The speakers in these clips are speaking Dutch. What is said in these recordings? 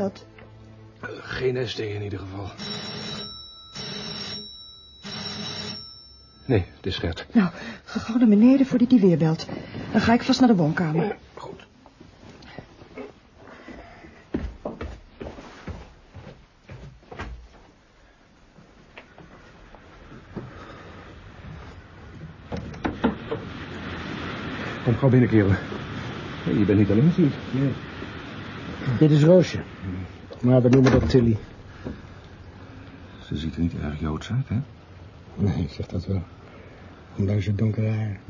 dat? Geen nesting in ieder geval. Nee, het is Gert. Nou, ga gauw naar beneden voor die weer belt. Dan ga ik vast naar de woonkamer. Goed. Kom gauw binnen, kerel. Je bent niet alleen, zie ik. Nee. Dit is Roosje. Maar we noemen dat Tilly. Ze ziet er niet erg joods uit, hè? Nee, ik zeg dat wel. Ondanks het donkere haar.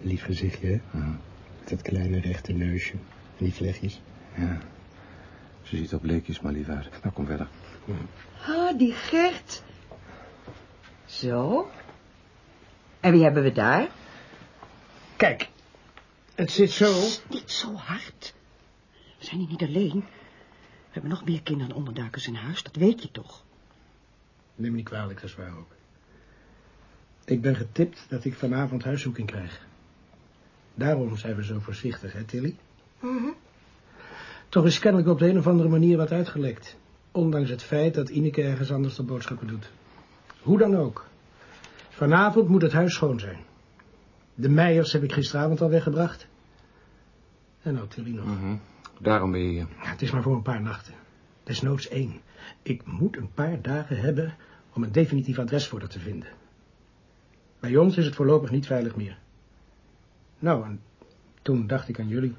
Lief gezichtje, hè? Ja. Met dat kleine rechte neusje. En die vlechtjes. ja. Ze ziet er bleekjes maar lief uit. Nou, kom verder. Ah, die Gert. Zo. En wie hebben we daar? Kijk. Het zit zo. Niet zo hard. We zijn hier niet alleen. We hebben nog meer kinderen en onderduikers in huis, dat weet je toch? Neem me niet kwalijk, dat is waar ook. Ik ben getipt dat ik vanavond huiszoeking krijg. Daarom zijn we zo voorzichtig, hè, Tilly? Toch is kennelijk op de een of andere manier wat uitgelekt. Ondanks het feit dat Ineke ergens anders de boodschappen doet. Hoe dan ook. Vanavond moet het huis schoon zijn. De Meijers heb ik gisteravond al weggebracht. En nou Tilly nog. Mhm. Daarom ben je hier. Ja, het is maar voor een paar nachten. Desnoods één. Ik moet een paar dagen hebben om een definitief adres voor haar te vinden. Bij ons is het voorlopig niet veilig meer. Nou, en toen dacht ik aan jullie.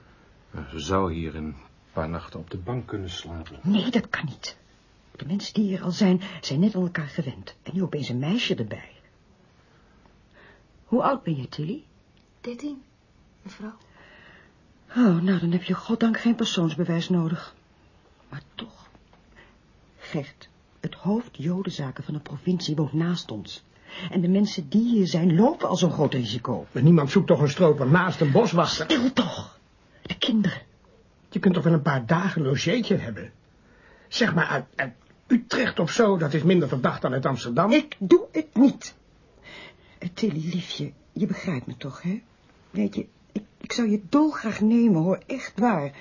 Nou, Ze zou hier een paar nachten op de bank kunnen slapen. Nee, dat kan niet. De mensen die hier al zijn, zijn net aan elkaar gewend. En nu opeens een meisje erbij. Hoe oud ben je, Tilly? Dertien, mevrouw. Oh, nou, dan heb je goddank geen persoonsbewijs nodig. Maar toch. Gert, het hoofd jodenzaken van de provincie woont naast ons. En de mensen die hier zijn, lopen al zo'n groot risico. Maar niemand zoekt toch een stroper naast een boswachter? Stil toch. De kinderen. Je kunt toch wel een paar dagen een logeetje hebben? Zeg maar uit, uit Utrecht of zo, dat is minder verdacht dan uit Amsterdam. Ik doe het niet. Eh, Tilly, liefje, je begrijpt me toch, hè? Weet je, ik, ik zou je dolgraag nemen, hoor, echt waar.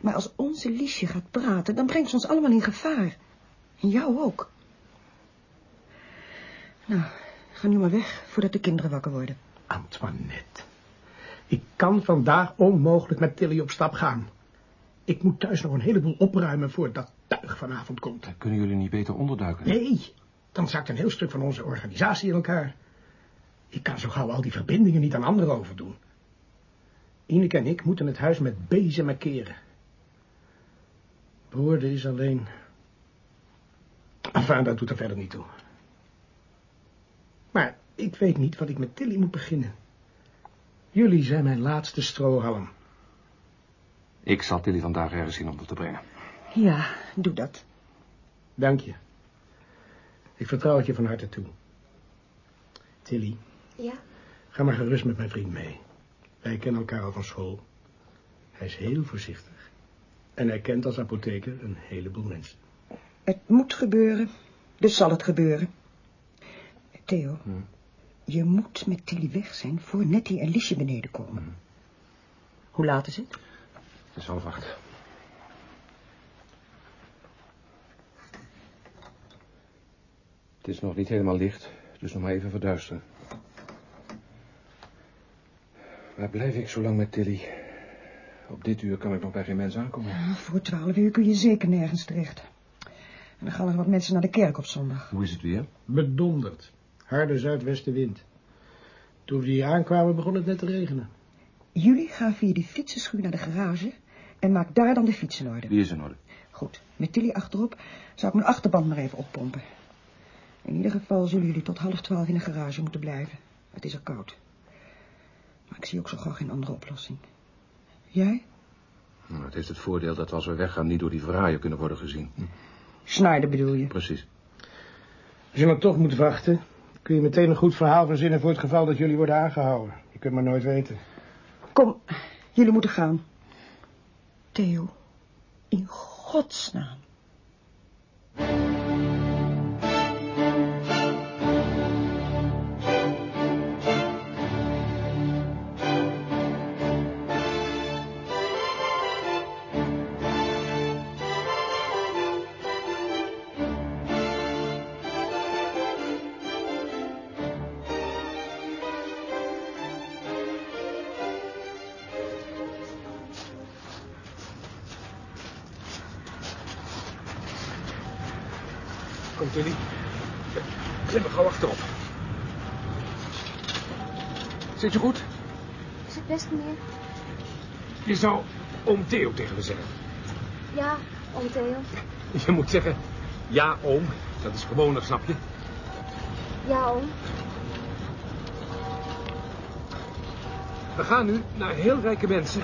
Maar als onze Liesje gaat praten, dan brengt ze ons allemaal in gevaar. En jou ook. Nou, ga nu maar weg, voordat de kinderen wakker worden. Antoinette. Ik kan vandaag onmogelijk met Tilly op stap gaan. Ik moet thuis nog een heleboel opruimen voordat dat tuig vanavond komt. Dan kunnen jullie niet beter onderduiken. Nee, dan zakt een heel stuk van onze organisatie in elkaar. Ik kan zo gauw al die verbindingen niet aan anderen overdoen. Ineke en ik moeten het huis met bezem markeren. Woorden is alleen... Enfin, dat doet er verder niet toe. Maar ik weet niet wat ik met Tilly moet beginnen. Jullie zijn mijn laatste strohalm. Ik zal Tilly vandaag ergens zien onder te brengen. Ja, doe dat. Dank je. Ik vertrouw het je van harte toe. Tilly, Ja? ga maar gerust met mijn vriend mee. Wij kennen elkaar al van school. Hij is heel voorzichtig. En hij kent als apotheker een heleboel mensen. Het moet gebeuren, dus zal het gebeuren. Theo, je moet met Tilly weg zijn voor Nettie en Liesje beneden komen. Hoe laat is het? Het is half acht. Het is nog niet helemaal licht, dus nog maar even verduisteren. Waar blijf ik zo lang met Tilly? Op dit uur kan ik nog bij geen mens aankomen. Voor twaalf uur kun je zeker nergens terecht. En dan gaan er wat mensen naar de kerk op zondag. Hoe is het weer? Bedonderd. Harde zuidwestenwind. Toen we hier aankwamen begon het net te regenen. Jullie gaan via die fietsenschuur naar de garage en maak daar dan de fiets in orde. Die is in orde. Goed, met Tilly achterop zou ik mijn achterband maar even oppompen. In ieder geval zullen jullie tot half twaalf in de garage moeten blijven. Het is er koud. Maar ik zie ook zo gauw geen andere oplossing. Jij? Nou, het heeft het voordeel dat als we weggaan niet door die verraaien kunnen worden gezien. Hm, Schneider bedoel je? Precies. Als je dan toch moet wachten, kun je meteen een goed verhaal verzinnen voor het geval dat jullie worden aangehouden. Je kunt maar nooit weten. Kom, jullie moeten gaan. Theo, in godsnaam. Je zou oom Theo tegen me zeggen. Ja, oom Theo. Je moet zeggen, ja oom. Dat is gewoner, snap je? Ja, oom. We gaan nu naar heel rijke mensen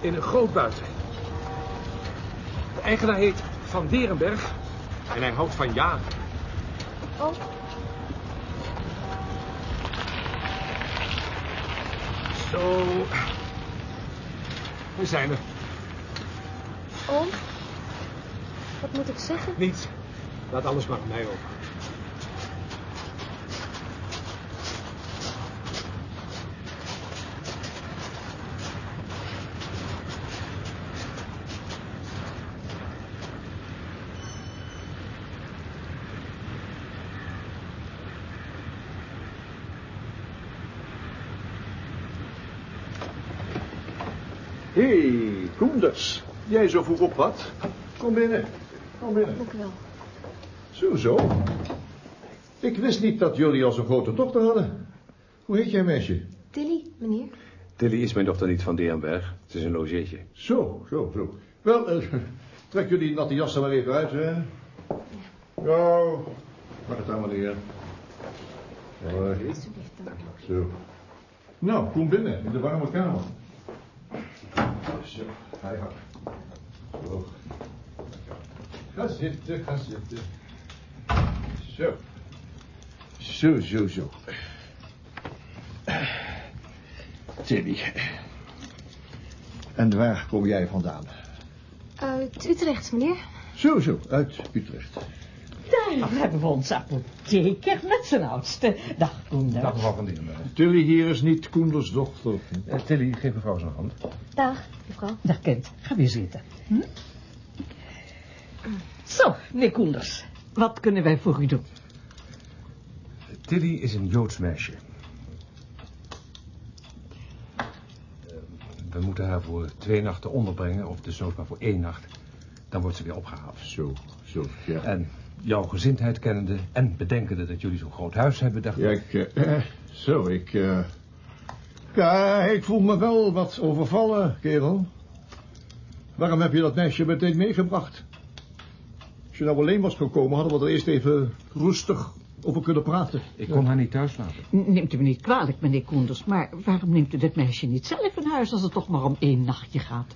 in een groot buiten. De eigenaar heet Van Derenberg en hij houdt van ja. Oh, Zo. We zijn er. oom. Wat moet ik zeggen? Niets. Laat alles maar aan mij over. Hé, hey, Koenders. Jij zo vroeg op wat? Kom binnen. Kom binnen. Dank u wel. Zo, zo. Ik wist niet dat jullie al zo'n grote dochter hadden. Hoe heet jij, meisje? Tilly, meneer. Tilly is mijn dochter niet van Derenberg. Het is een logeetje. Zo, zo, zo. Wel, eh, trek jullie natte jassen maar even uit, hè. Ja, mag het aan, meneer. Mooi. Alsjeblieft, dank u. Zo. Nou, kom binnen, in de warme kamer. Zo, ga je gang. Zo. Ga zitten, ga zitten. Zo. Zo, zo, zo. Tilly. En waar kom jij vandaan? Uit Utrecht, meneer. Zo, zo, uit Utrecht. Daar hebben we onze apotheker met zijn oudste. Dag, Koender. Dag mevrouw van Derenberg. Tilly hier is niet Koenders dochter. Eh, Tilly, geef mevrouw zijn hand. Dag, mevrouw. Dag, kind. Ga weer zitten. Hm? Zo, meneer Koenders. Wat kunnen wij voor u doen? Tilly is een Joods meisje. Eh, We moeten haar voor twee nachten onderbrengen, of dus nooit maar voor één nacht. Dan wordt ze weer opgehaald. Zo, zo, ja. En jouw gezindheid kennende en bedenkende dat jullie zo'n groot huis hebben, dacht Ja, ik... ik, eh, eh, zo, ik, eh, ja, ik voel me wel wat overvallen, kerel. Waarom heb je dat meisje meteen meegebracht? Als je nou alleen was gekomen, hadden we er eerst even rustig over kunnen praten. Ik kon haar niet thuis laten. Neemt u me niet kwalijk, meneer Koenders, maar waarom neemt u dat meisje niet zelf in huis als het toch maar om één nachtje gaat?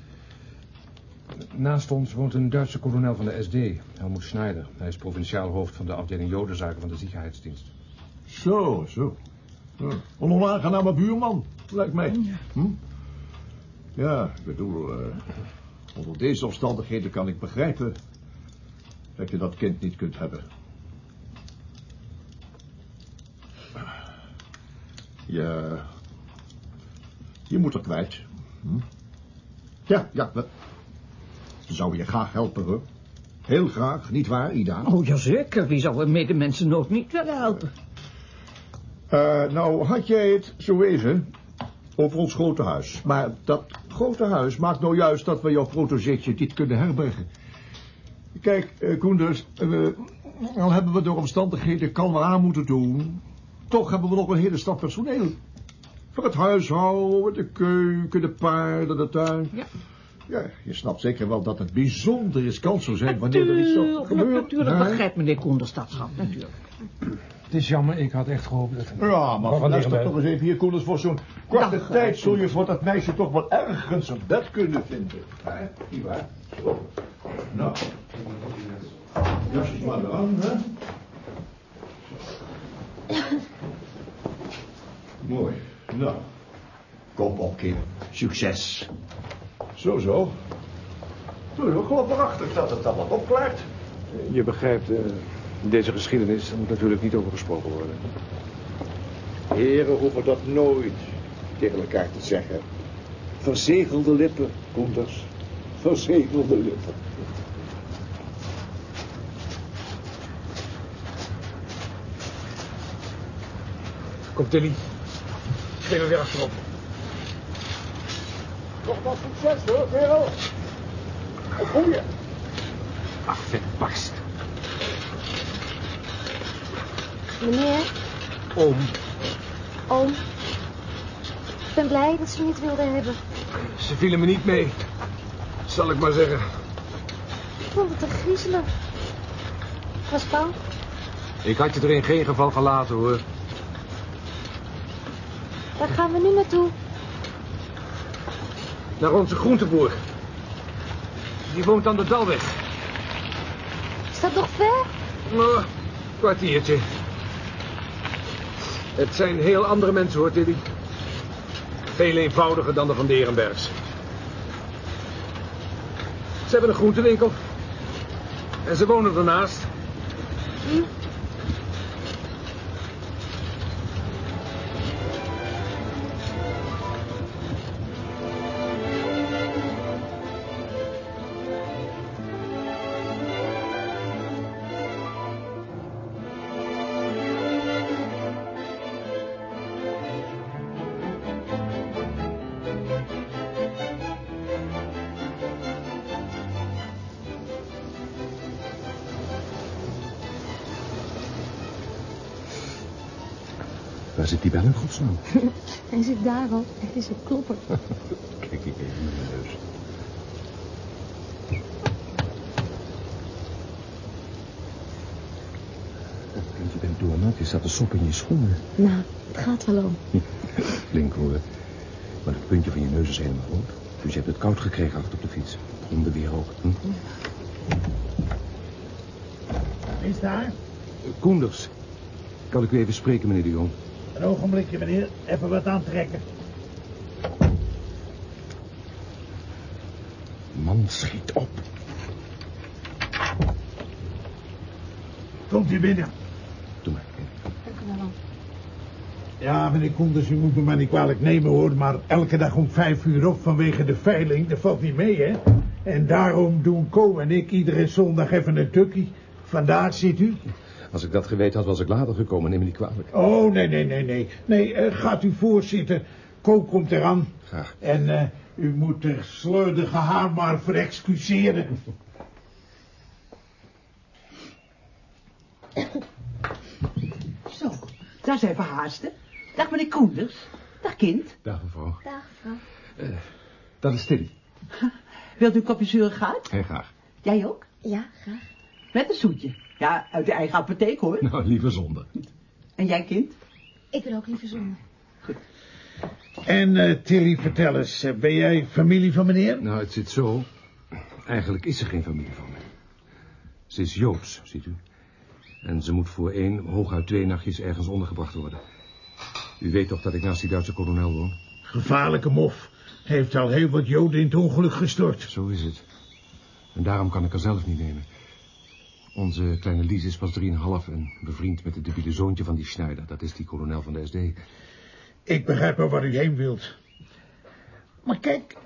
Naast ons woont een Duitse kolonel van de SD, Helmoet Schneider. Hij is provinciaal hoofd van de afdeling Jodenzaken van de ziekenheidsdienst. Zo, zo. Ja, Een onaangename buurman, lijkt mij. Hm? Ja, ik bedoel, eh, onder deze omstandigheden kan ik begrijpen dat je dat kind niet kunt hebben. Je, je moet er kwijt. Hm? Ja, ja, zou je graag helpen, hoor. Heel graag, niet waar, Ida? Oh, jazeker. Wie zou een medemensenood niet willen helpen? Eh, nou, had jij het zo even over ons grote huis. Maar dat grote huis maakt nou juist dat we jouw protogeetje niet kunnen herbergen. Kijk, eh, Koenders, eh, al hebben we door omstandigheden kalm aan moeten doen... toch hebben we nog een hele stad personeel. Voor het huishouden, de keuken, de paarden, de tuin. Ja. Ja, je snapt zeker wel dat het bijzonder riskant zou zijn wanneer er iets zou Natuurlijk, gebeuren. natuurlijk begrijpt meneer Koenders dat, schat, natuurlijk. Het is jammer, ik had echt gehoopt dat... Ja, maar Van luister toch eens even hier, Koenders, voor zo'n korte Dag, tijd zul je voor dat meisje toch wel ergens een bed kunnen vinden. Hè, niet waar? Zo. Nou, jasjes maar aan, hè? Mooi. Nou, kom op, kind. Succes. Zo, zo. Zo, geloof waarachtig dat het dan wat opklaart. Je begrijpt, eh, deze geschiedenis moet natuurlijk niet over gesproken worden. Heren hoeven dat nooit tegen elkaar te zeggen. Verzegelde lippen, Koenders. Verzegelde lippen. Kom, Tilly. Klim er weer achterop. Nog wat succes hoor, kerel. Een goeie. Ach, vet barst. Meneer, Oom, oom. Ik ben blij dat ze me niet wilden hebben. ze vielen me niet mee. Zal ik maar zeggen. Ik vond het te griezelig. Was bang. Ik had je er in geen geval gelaten, hoor. Waar gaan we nu naartoe? Naar onze groenteboer. Die woont aan de Dalweg. Is dat nog ver? Oh, kwartiertje. Het zijn heel andere mensen, hoor, Tilly. Veel eenvoudiger dan de Van Derenbergs. Ze hebben een groentewinkel. En ze wonen ernaast. Waar die bel in godsnaam? Hij zit daar al. Het is een klopper. Kijk ik even in mijn neus. Kind, je bent doornat. Je staat de sop in je schoenen. Nou, het gaat wel om. Flink hoor. Maar het puntje van je neus is helemaal rood. Dus je hebt het koud gekregen achter op de fiets. Hondenweer ook. Hm? Is daar? Koenders. Kan ik u even spreken, meneer de Jong? Een ogenblikje, meneer. Even wat aantrekken. Man, schiet op. Komt u binnen. Doe maar. Dank u wel. Ja, meneer Koenders, u moet me maar niet kwalijk nemen, hoor. Maar elke dag om vijf uur op vanwege de veiling, dat valt niet mee, hè? En daarom doen Co en ik iedere zondag even een tukkie. Vandaag ziet u. Als ik dat geweten had, was ik later gekomen. Neem me niet kwalijk. Oh, nee, nee, nee, nee. Nee, eh, gaat u voorzitten. Co komt eraan. Graag. En eh, u moet de slordige haar maar verexcuseren. Zo, daar zijn we haasten. Dag meneer Koenders. Dag kind. Dag mevrouw. Dag, vrouw. Dat is Tilly. Wilt u een kopje zure gaat? Heel graag. Jij ook? Ja, graag. Met een zoetje. Ja, uit de eigen apotheek hoor. Nou, liever zonder. En jij kind? Ik wil ook liever zonder. En eh, Tilly, vertel eens, eh, ben jij familie van meneer? Nou, het zit zo. Eigenlijk is ze geen familie van me. Ze is Joods, ziet u. En ze moet voor één, hooguit twee nachtjes ergens ondergebracht worden. U weet toch dat ik naast die Duitse kolonel woon? Gevaarlijke mof. Heeft al heel wat joden in het ongeluk gestort. Zo is het. En daarom kan ik haar zelf niet nemen. Onze kleine Lies is pas drieënhalf en bevriend met het debiele zoontje van die Schneider. Dat is die kolonel van de SD. Ik begrijp wel waar u heen wilt. Maar kijk,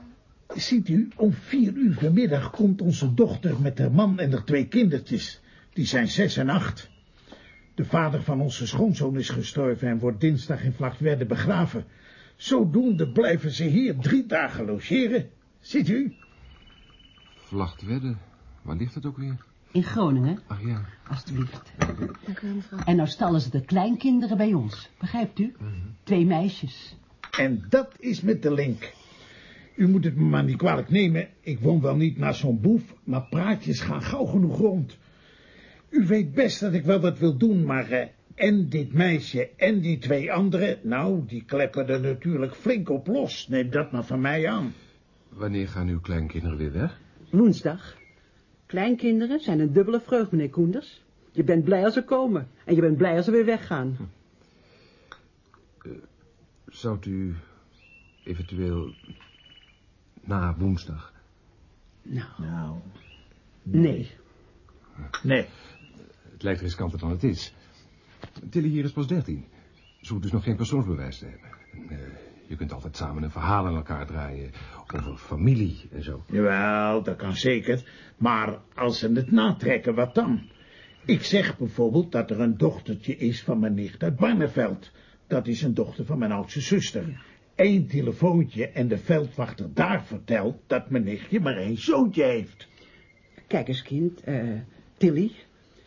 ziet u, om vier uur vanmiddag komt onze dochter met haar man en haar twee kindertjes. Die zijn zes en acht. De vader van onze schoonzoon is gestorven en wordt dinsdag in Vlagtwedde begraven. Zodoende blijven ze hier drie dagen logeren. Ziet u? Vlachtwedde, waar ligt het ook weer? In Groningen, Ach ja, alstublieft. Dank u wel, mevrouw. En nou stallen ze de kleinkinderen bij ons. Begrijpt u? Twee meisjes. En dat is met de link. U moet het me maar niet kwalijk nemen. Ik woon wel niet naar zo'n boef, maar praatjes gaan gauw genoeg rond. U weet best dat ik wel wat wil doen, maar... eh, en dit meisje en die twee anderen, nou, die klepperden natuurlijk flink op los. Neem dat maar van mij aan. wanneer gaan uw kleinkinderen weer weg? Woensdag. Kleinkinderen zijn een dubbele vreugd, meneer Koenders. Je bent blij als ze komen. En je bent blij als ze weer weggaan. Zou u eventueel na woensdag... Nou, Nou, nee. nee. Het lijkt riskanter dan het is. Tilly hier is pas dertien. Ze hoeft dus nog geen persoonsbewijs te hebben. En, eh, je kunt altijd samen een verhaal aan elkaar draaien. Over familie en zo. Jawel, dat kan zeker. Maar als ze het natrekken, wat dan? Ik zeg bijvoorbeeld dat er een dochtertje is van mijn nicht uit Barneveld. Dat is een dochter van mijn oudste zuster. Eén telefoontje en de veldwachter daar vertelt dat mijn nichtje maar één zoontje heeft. Kijk eens, kind. eh, Tilly.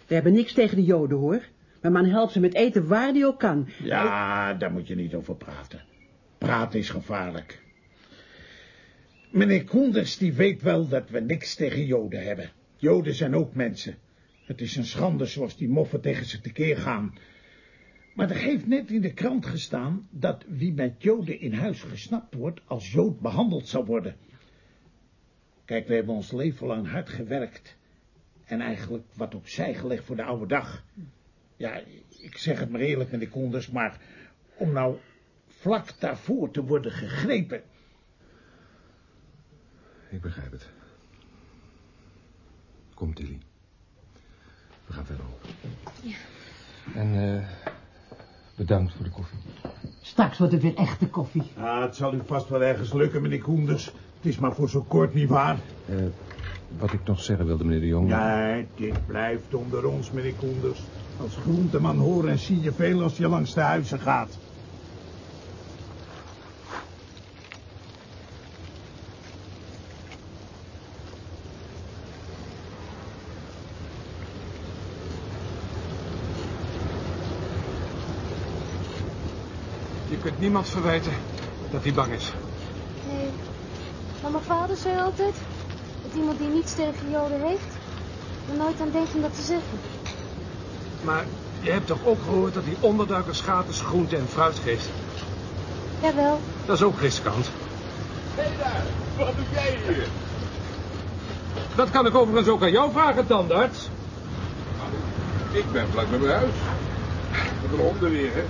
We hebben niks tegen de joden, hoor. Mijn man helpt ze met eten waar die ook kan. Ja, daar moet je niet over praten. Praten is gevaarlijk. Meneer Koenders die weet wel dat we niks tegen Joden hebben. Joden zijn ook mensen. Het is een schande zoals die moffen tegen ze tekeer gaan. Maar er heeft net in de krant gestaan dat wie met Joden in huis gesnapt wordt als Jood behandeld zal worden. Kijk, we hebben ons leven lang hard gewerkt. En eigenlijk wat opzij gelegd voor de oude dag. Ja, ik zeg het maar eerlijk, meneer Koenders, maar om nou vlak daarvoor te worden gegrepen. Ik begrijp het. Kom, Tilly. We gaan verder op. Ja. En eh, bedankt voor de koffie. Straks wordt het weer echte koffie. Ah, het zal u vast wel ergens lukken, meneer Koenders. Het is maar voor zo kort niet waar. Eh, wat ik nog zeggen wilde, meneer de Jong. Ja, dit blijft onder ons, meneer Koenders. Als groenteman horen en zie je veel als je langs de huizen gaat. Niemand verwijten dat hij bang is. Nee. Maar mijn vader zei altijd dat iemand die niets tegen Joden heeft, er nooit aan denkt om dat te zeggen. Maar je hebt toch ook gehoord dat die onderduikers gratis groente en fruit geeft? Jawel. Dat is ook riskant. Hé daar, wat doe jij hier? Dat kan ik overigens ook aan jou vragen, tandarts. Ik ben vlak bij mijn huis. Met een honden weer, hè?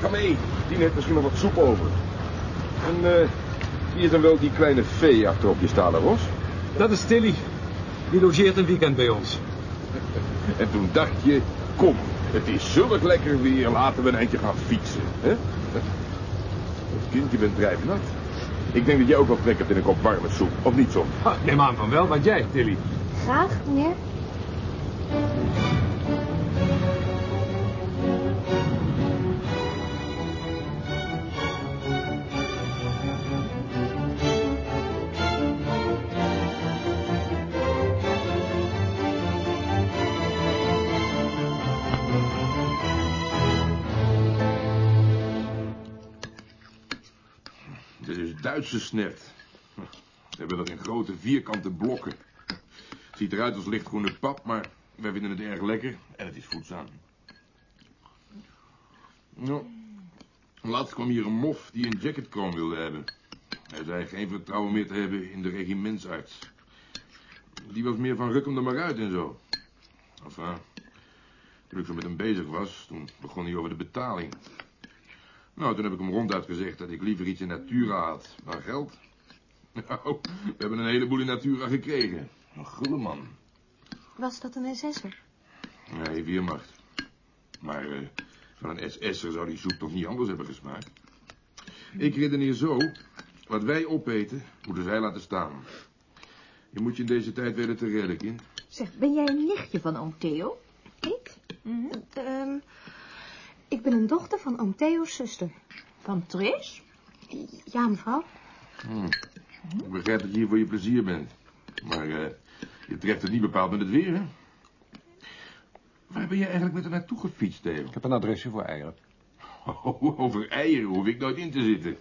Ga mee, die heeft misschien nog wat soep over. En eh, wie is dan wel die kleine vee achter op je stalen ros? Dat is Tilly. Die logeert een weekend bij ons. En toen dacht je, kom, het is zulk lekker weer, laten we een eindje gaan fietsen. Hè? Kind, je bent drijfnat. Ik denk dat jij ook wel trek hebt in een kop warme soep, of niet zo? Ha, neem aan van wel, want jij, Tilly. Graag, meneer. Snet. We hebben dat in grote vierkante blokken. Ziet eruit als lichtgroene pap, maar wij vinden het erg lekker en het is voedzaam. Nou, laatst kwam hier een mof die een jacketkroon wilde hebben. Hij zei geen vertrouwen meer te hebben in de regimentsarts. Die was meer van ruk hem er maar uit en zo. Enfin, toen ik zo met hem bezig was, toen begon hij over de betaling. Nou, toen heb ik hem ronduit gezegd dat ik liever iets in Natura had dan geld. Nou, we hebben een heleboel in Natura gekregen. Een gulle man. Was dat een SS'er? Nee, weermacht. Maar eh, van een SS'er zou die soep toch niet anders hebben gesmaakt. Ik redeneer zo. Wat wij opeten, moeten zij laten staan. Je moet je in deze tijd weten te redden, kind. Zeg, ben jij een nichtje van oom Theo? Ik? Ehm, ik ben een dochter van oom Theo's zuster. Van Tris? Ja, mevrouw. Hm. Ik begrijp dat je hier voor je plezier bent. Maar eh, je treft het niet bepaald met het weer, hè? Waar ben je eigenlijk met haar naartoe gefietst, Theo? Ik heb een adresje voor eieren. Oh, over eieren hoef ik nooit in te zitten.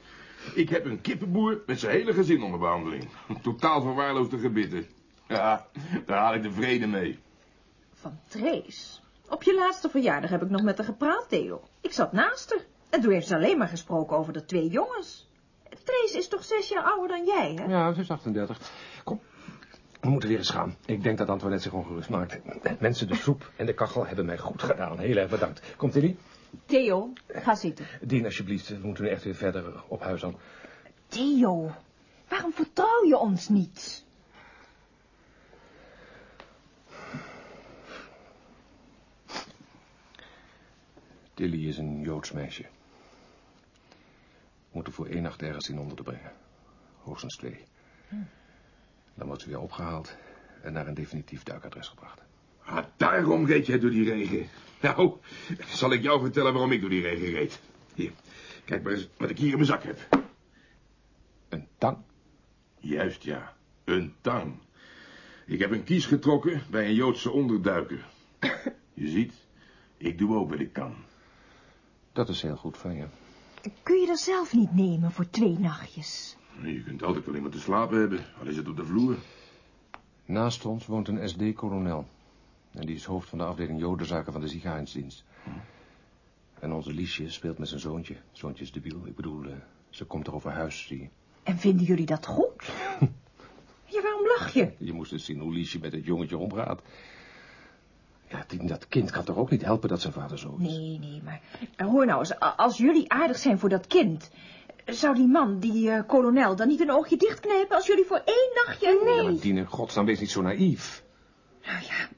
Ik heb een kippenboer met zijn hele gezin onder behandeling. Totaal verwaarloosde gebitten. Ja, daar haal ik de vrede mee. Van Trace? Op je laatste verjaardag heb ik nog met haar gepraat, Theo. Ik zat naast haar. En toen heeft ze alleen maar gesproken over de twee jongens. Trace is toch zes jaar ouder dan jij, hè? Ja, ze is 38. Kom, we moeten weer eens gaan. Ik denk dat Antoinette zich ongerust maakt. Mensen, de soep en de kachel hebben mij goed gedaan. Heel erg bedankt. Komt Tilly? Theo, ga zitten. Dien, alsjeblieft. We moeten nu echt weer verder op huis aan. Theo, waarom vertrouw je ons niet? Tilly is een Joods meisje. Moeten voor één nacht ergens in onder te brengen. Hoogstens twee. Dan wordt ze weer opgehaald en naar een definitief duikadres gebracht. Ah, daarom reed jij door die regen. Nou, zal ik jou vertellen waarom ik door die regen reed. Hier, kijk maar eens wat ik hier in mijn zak heb. Een tang? Juist, ja. Een tang. Ik heb een kies getrokken bij een Joodse onderduiker. Je ziet, Ik doe ook wat ik kan. Dat is heel goed van je. Kun je er zelf niet nemen voor twee nachtjes? Je kunt altijd wel iemand te slapen hebben, al is het op de vloer. Naast ons woont een SD-kolonel. En die is hoofd van de afdeling Jodenzaken van de ziekenhuisdienst. En onze Liesje speelt met zijn zoontje. Zoontje is debiel. Ik bedoel, eh, ze komt er over huis, zie je. En vinden jullie dat goed? ja, waarom lach je? Je moest eens zien hoe Liesje met het jongetje omgaat. Ja, die- dat kind kan toch ook niet helpen dat zijn vader zo is? Nee, nee, maar eh, hoor nou eens, als jullie aardig zijn voor dat kind... zou die man, die eh, kolonel, dan niet een oogje dichtknijpen als jullie voor één nachtje... Nee. Ja, maar Dien, in godsnaam, wees niet zo naïef. Nou ja,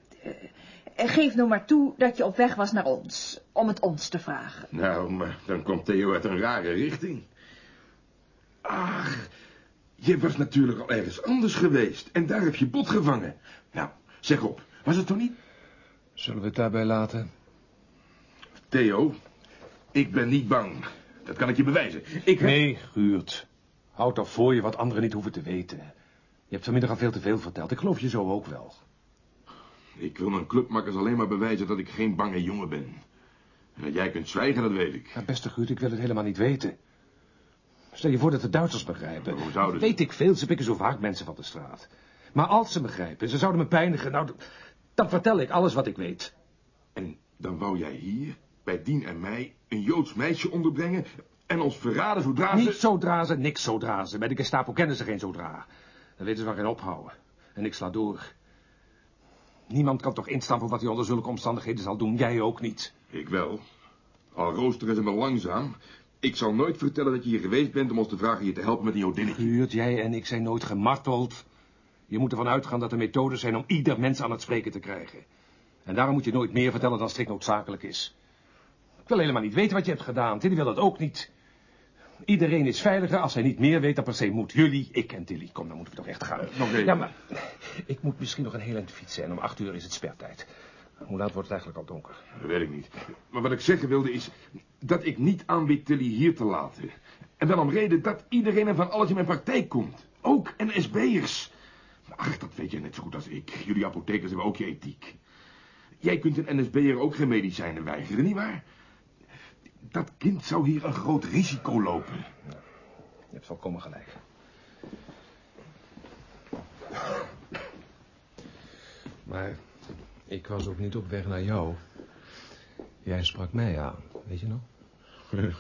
eh, geef nou maar toe dat je op weg was naar ons, om het ons te vragen. Nou, maar dan komt Theo uit een rare richting. Ach, je was natuurlijk al ergens anders geweest. En daar heb je bot gevangen. Nou, zeg op, was het toch niet? Zullen we het daarbij laten? Theo, ik ben niet bang. Dat kan ik je bewijzen. Ik heb... Nee, Guurt. Houd toch voor je wat anderen niet hoeven te weten. Je hebt vanmiddag al veel te veel verteld. Ik geloof je zo ook wel. Ik wil mijn clubmakkers alleen maar bewijzen dat ik geen bange jongen ben. En dat jij kunt zwijgen, dat weet ik. Ja, beste Guurt, ik wil het helemaal niet weten. Stel je voor dat de Duitsers begrijpen. Hoe zouden ze? Weet ik veel, ze pikken zo vaak mensen van de straat. Maar als ze begrijpen, ze zouden me pijnigen, nou, dan vertel ik alles wat ik weet. En dan wou jij hier, bij Dien en mij, een Joods meisje onderbrengen... en ons verraden zodra Niet ze... zodra ze, niks zodra ze. Bij de Gestapo kennen ze geen zodra. Dan weten ze van geen ophouden. En ik sla door. Niemand kan toch instampen wat hij onder zulke omstandigheden zal doen. Jij ook niet. Ik wel. Al roosteren ze me langzaam. Ik zal nooit vertellen dat je hier geweest bent om ons te vragen je te helpen met een Jodinnetje. Guurt, jij en ik zijn nooit gemarteld. Je moet ervan uitgaan dat er methoden zijn om ieder mens aan het spreken te krijgen. En daarom moet je nooit meer vertellen dan strikt noodzakelijk is. Ik wil helemaal niet weten wat je hebt gedaan. Tilly wil dat ook niet. Iedereen is veiliger als hij niet meer weet dan per se moet. Jullie, ik en Tilly. Kom, dan moeten we toch echt gaan. nog even. Ja, maar ik moet misschien nog een heel eind fietsen. En om acht uur is het spertijd. Hoe laat wordt het eigenlijk al donker? Dat weet ik niet. Maar wat ik zeggen wilde is dat ik niet aanbied Tilly hier te laten. En wel om reden dat iedereen en van alles in mijn praktijk komt. Ook NSB'ers. Ach, dat weet jij net zo goed als ik. Jullie apothekers hebben ook je ethiek. Jij kunt een NSB'er ook geen medicijnen weigeren, nietwaar? Dat kind zou hier een groot risico lopen. Je hebt volkomen gelijk. Maar ik was ook niet op weg naar jou. Jij sprak mij aan, weet je nog?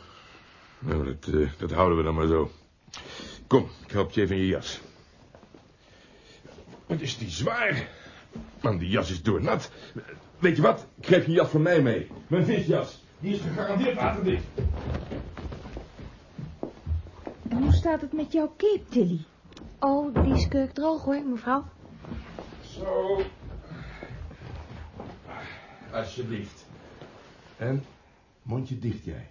Nou, dat, eh, dat houden we dan maar zo. Kom, ik help je even in je jas. Wat is die zwaar? Man, die jas is doornat. Weet je wat? Ik geef je jas van mij mee. Mijn visjas. Die is gegarandeerd waterdicht. En hoe staat het met jouw cape, Tilly? Oh, die is keurig droog hoor, mevrouw. Zo. Alsjeblieft. En? Mondje dicht jij.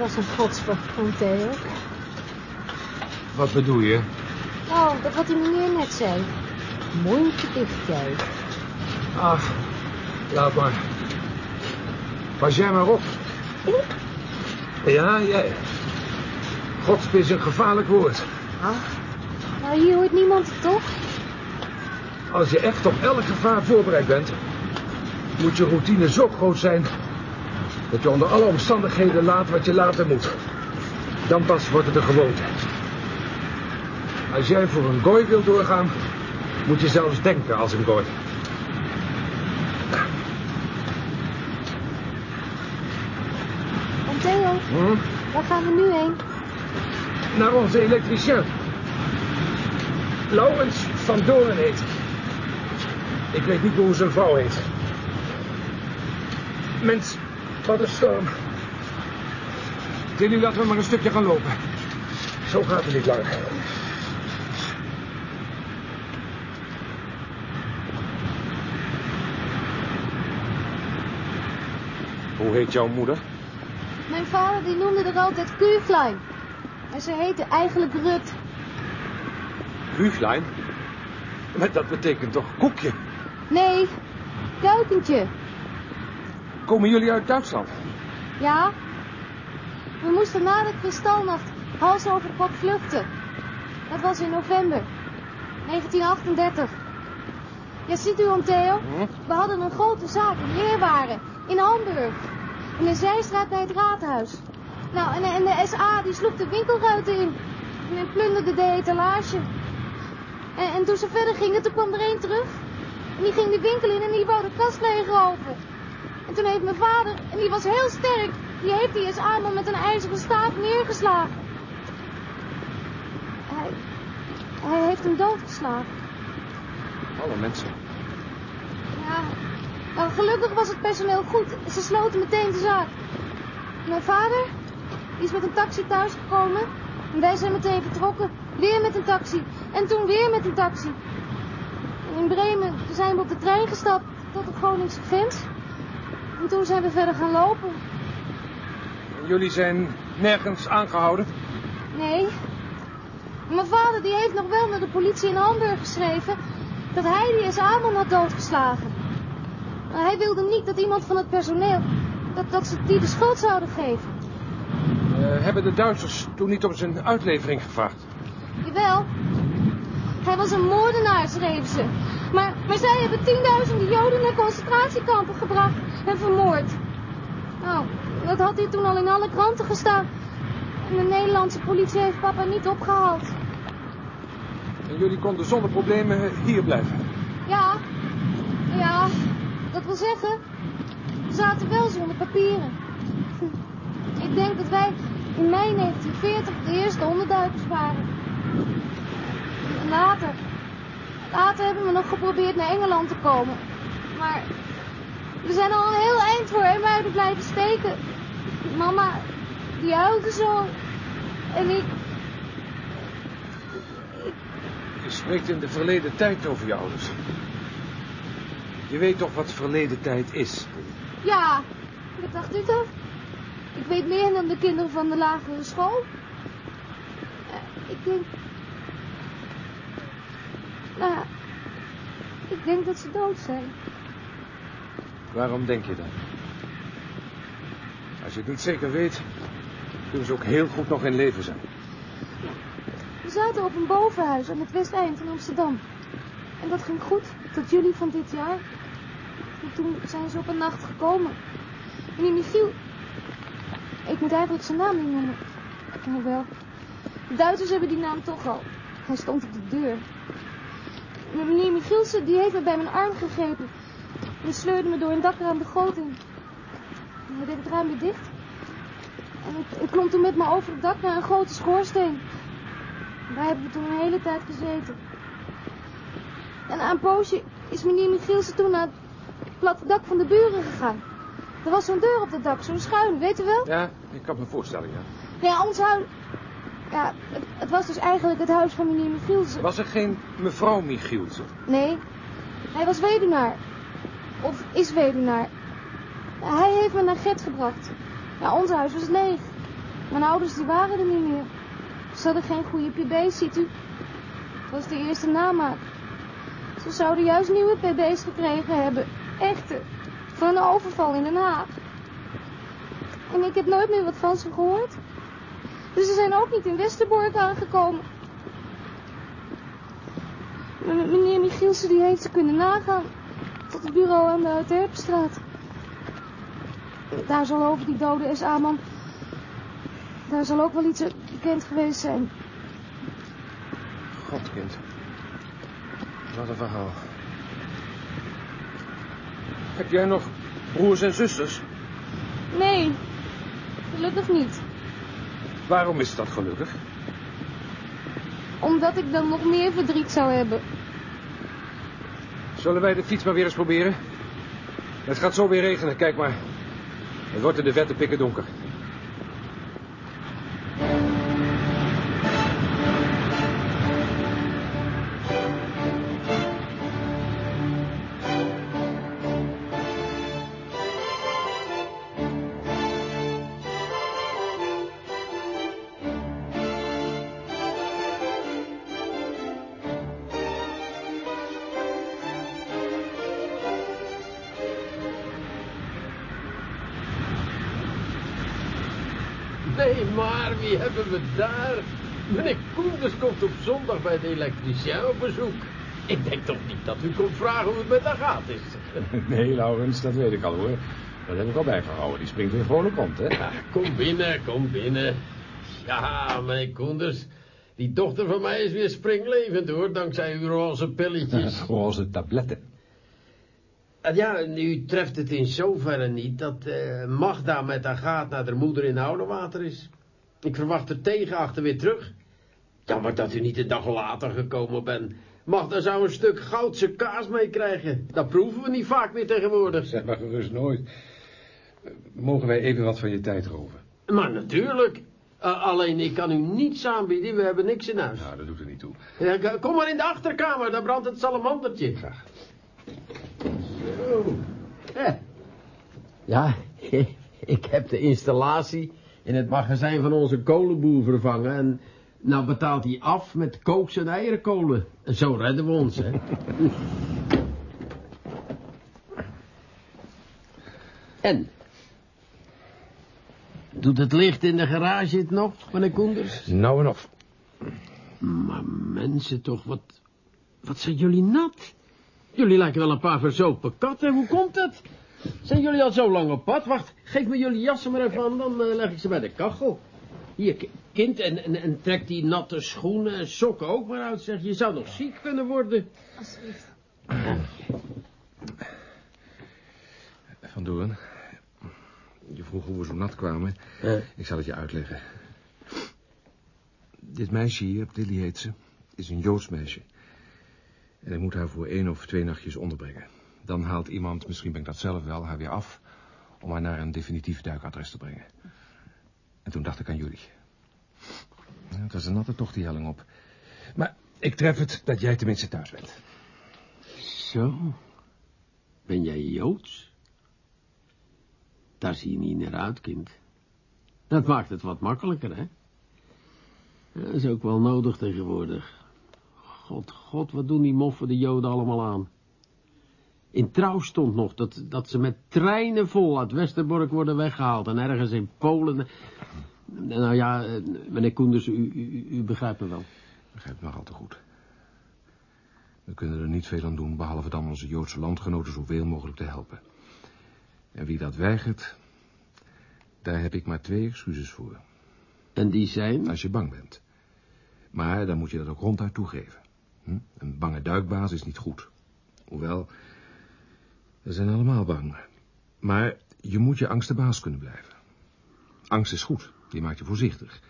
Was een van Theo. Wat bedoel je? Oh, dat wat die meneer net zei. Mondje dicht, jij. Ach, laat maar. Pas jij maar op. Ja, jij. Godspis is een gevaarlijk woord. Ach, nou hier hoort niemand het toch? Als je echt op elk gevaar voorbereid bent, moet je routine zo groot zijn dat je onder alle omstandigheden laat wat je laten moet. Dan pas wordt het een gewoonte. Als jij voor een gooi wilt doorgaan, moet je zelfs denken als een gooi. En Theo, Hm? waar gaan we nu heen? Naar onze elektricien. Laurens van Doorn heet. Ik weet niet hoe zijn vrouw heet. Mens, wat een storm. We maar een stukje gaan lopen. Zo gaat het niet langer. Hoe heet jouw moeder? Mijn vader die noemde er altijd Kuurklein. En ze heette eigenlijk Rut. Maar dat betekent toch koekje? Nee, kuikentje. Komen jullie uit Duitsland? Ja. We moesten na de kristalnacht hals over kop vluchten. Dat was in november 1938. Ja, ziet u om Theo? We hadden een grote zaak in Leerwaren, in Hamburg. In de zijstraat bij het raadhuis. Nou, en, en de SA die sloeg de winkelruiten in. En plunderde de etalage. En, en toen ze verder gingen, toen kwam er één terug. En die ging de winkel in en die wou de kast leegroven. En toen heeft mijn vader, en die was heel sterk, die heeft die SA-man met een ijzeren staaf neergeslagen. Hij, hij heeft hem doodgeslagen. Alle mensen. Ja, nou, gelukkig was het personeel goed. Ze sloten meteen de zaak. Mijn vader die is met een taxi thuisgekomen. En wij zijn meteen vertrokken. Weer met een taxi. En toen weer met een taxi. En in Bremen zijn we op de trein gestapt tot de Groningse grens. En toen zijn we verder gaan lopen. En jullie zijn nergens aangehouden? Nee. Mijn vader die heeft nog wel naar de politie in Hamburg geschreven dat hij die SA-man had doodgeslagen. Maar hij wilde niet dat iemand van het personeel, dat, dat ze die de schuld zouden geven. Eh, hebben de Duitsers toen niet om zijn uitlevering gevraagd? Jawel. Hij was een moordenaar, schreven ze. Maar, maar zij hebben tienduizenden Joden naar concentratiekampen gebracht en vermoord. Nou, dat had hij toen al in alle kranten gestaan. En de Nederlandse politie heeft papa niet opgehaald. En jullie konden zonder problemen hier blijven? Ja, ja, dat wil zeggen, we zaten wel zonder papieren. Ik denk dat wij in mei 1940 de eerste onderduikers waren. En later, later hebben we nog geprobeerd naar Engeland te komen. Maar we zijn al een heel eind voor Emuiden blijven steken. Mama, die huilde zo. En ik... Je spreekt in de verleden tijd over je ouders. Je weet toch wat verleden tijd is? Ja, wat dacht u toch? Ik weet meer dan de kinderen van de lagere school. Eh, ik denk... Nou ja, ik denk dat ze dood zijn. Waarom denk je dat? Als je het niet zeker weet, kunnen ze ook heel goed nog in leven zijn. We zaten op een bovenhuis aan het Westeind van Amsterdam. En dat ging goed, tot juli van dit jaar. En toen zijn ze op een nacht gekomen. Meneer Michiel... Ik moet eigenlijk zijn naam niet noemen. Hoewel, de Duitsers hebben die naam toch al. Hij stond op de deur. Meneer Michielsen, die heeft me bij mijn arm gegrepen. En sleurde me door een dakraam de goot in. Hij deed het raam weer dicht. En ik, ik klom toen met me over het dak naar een grote schoorsteen. Daar hebben we toen een hele tijd gezeten. En na een poosje is meneer Michielsen toen naar het platte dak van de buren gegaan. Er was zo'n deur op het dak, zo'n schuin, weet u wel? Ja, ik kan me voorstellen, ja. Ja, ons huis... Ja, het, het was dus eigenlijk het huis van meneer Michielsen. Was er geen mevrouw Michielsen? Nee, hij was weduwnaar. Of is weduwnaar. Hij heeft me naar Gert gebracht. Ja, ons huis was leeg. Mijn ouders die waren er niet meer. Ze hadden geen goede pb's, ziet u. Het was de eerste namaak. Ze zouden juist nieuwe pb's gekregen hebben. Echte. Van een overval in Den Haag. En ik heb nooit meer wat van ze gehoord. Dus ze zijn ook niet in Westerbork aangekomen. M- meneer Michielsen die heeft ze kunnen nagaan. Tot het bureau aan de Uiterpenstraat. Daar zal over die dode SA-man... Daar zal ook wel iets bekend geweest zijn. Godkind. Wat een verhaal. Heb jij nog broers en zusters? Nee, gelukkig niet. Waarom is dat gelukkig? Omdat ik dan nog meer verdriet zou hebben. Zullen wij de fiets maar weer eens proberen? Het gaat zo weer regenen, kijk maar. Het wordt in de vette pikken donker. De elektricien op bezoek. Ik denk toch niet dat u komt vragen hoe het met haar gaat is. Nee, Laurens, dat weet ik al hoor. Dat heb ik al bijgehouden. Die springt weer vrolijk rond, hè? Ja, kom binnen, kom binnen. Ja, meneer Koenders. Die dochter van mij is weer springlevend hoor, dankzij uw roze pilletjes. Roze tabletten. En ja, nu treft het in zoverre niet dat eh, Magda met haar gaat naar haar moeder in oude water is. Ik verwacht er tegen achter weer terug. Jammer dat u niet een dag later gekomen bent. Magda zou een stuk goudse kaas meekrijgen. Dat proeven we niet vaak meer tegenwoordig. Zeg maar gerust nooit. Mogen wij even wat van je tijd roven? Maar natuurlijk. Uh, alleen ik kan u niets aanbieden, we hebben niks in huis. Nou, dat doet er niet toe. Ja, kom maar in de achterkamer, daar brandt het salamandertje. Graag. Zo. Eh. Ja, ik heb de installatie in het magazijn van onze kolenboer vervangen en nou betaalt hij af met kooks en eierenkolen. En zo redden we ons, hè. en? Doet het licht in de garage het nog, meneer Koenders? Nou en of. Maar mensen toch, wat, wat zijn jullie nat? Jullie lijken wel een paar verzopen katten, hoe komt dat? Zijn jullie al zo lang op pad? Wacht, geef me jullie jassen maar even aan, dan uh, leg ik ze bij de kachel. Hier, kind, en, en, en trek die natte schoenen en sokken ook maar uit, zeg. Je zou nog ziek kunnen worden. Alsjeblieft. Van Doorn. Je vroeg hoe we zo nat kwamen. Eh. Ik zal het je uitleggen. Dit meisje hier, Lily heet ze, is een Joods meisje. En ik moet haar voor één of twee nachtjes onderbrengen. Dan haalt iemand, misschien ben ik dat zelf wel, haar weer af... om haar naar een definitief duikadres te brengen. En toen dacht ik aan jullie. Het was een natte tocht die helling op. Maar ik tref het dat jij tenminste thuis bent. Zo. Ben jij Joods? Daar zie je niet naar uit, kind. Dat maakt het wat makkelijker, hè? Dat is ook wel nodig tegenwoordig. God, god, wat doen die moffen de Joden allemaal aan? In trouw stond nog dat, dat ze met treinen vol uit Westerbork worden weggehaald. En ergens in Polen... Nou ja, eh, meneer Koenders, u, u, u begrijpt me wel. Ik begrijp me al te goed. We kunnen er niet veel aan doen, behalve dan onze Joodse landgenoten zoveel mogelijk te helpen. En wie dat weigert, daar heb ik maar twee excuses voor. En die zijn? Als je bang bent. Maar dan moet je dat ook ronduit toegeven. Hm? Een bange duikbaas is niet goed. Hoewel, we zijn allemaal bang. Maar je moet je angst de baas kunnen blijven. Angst is goed, die maakt je voorzichtig.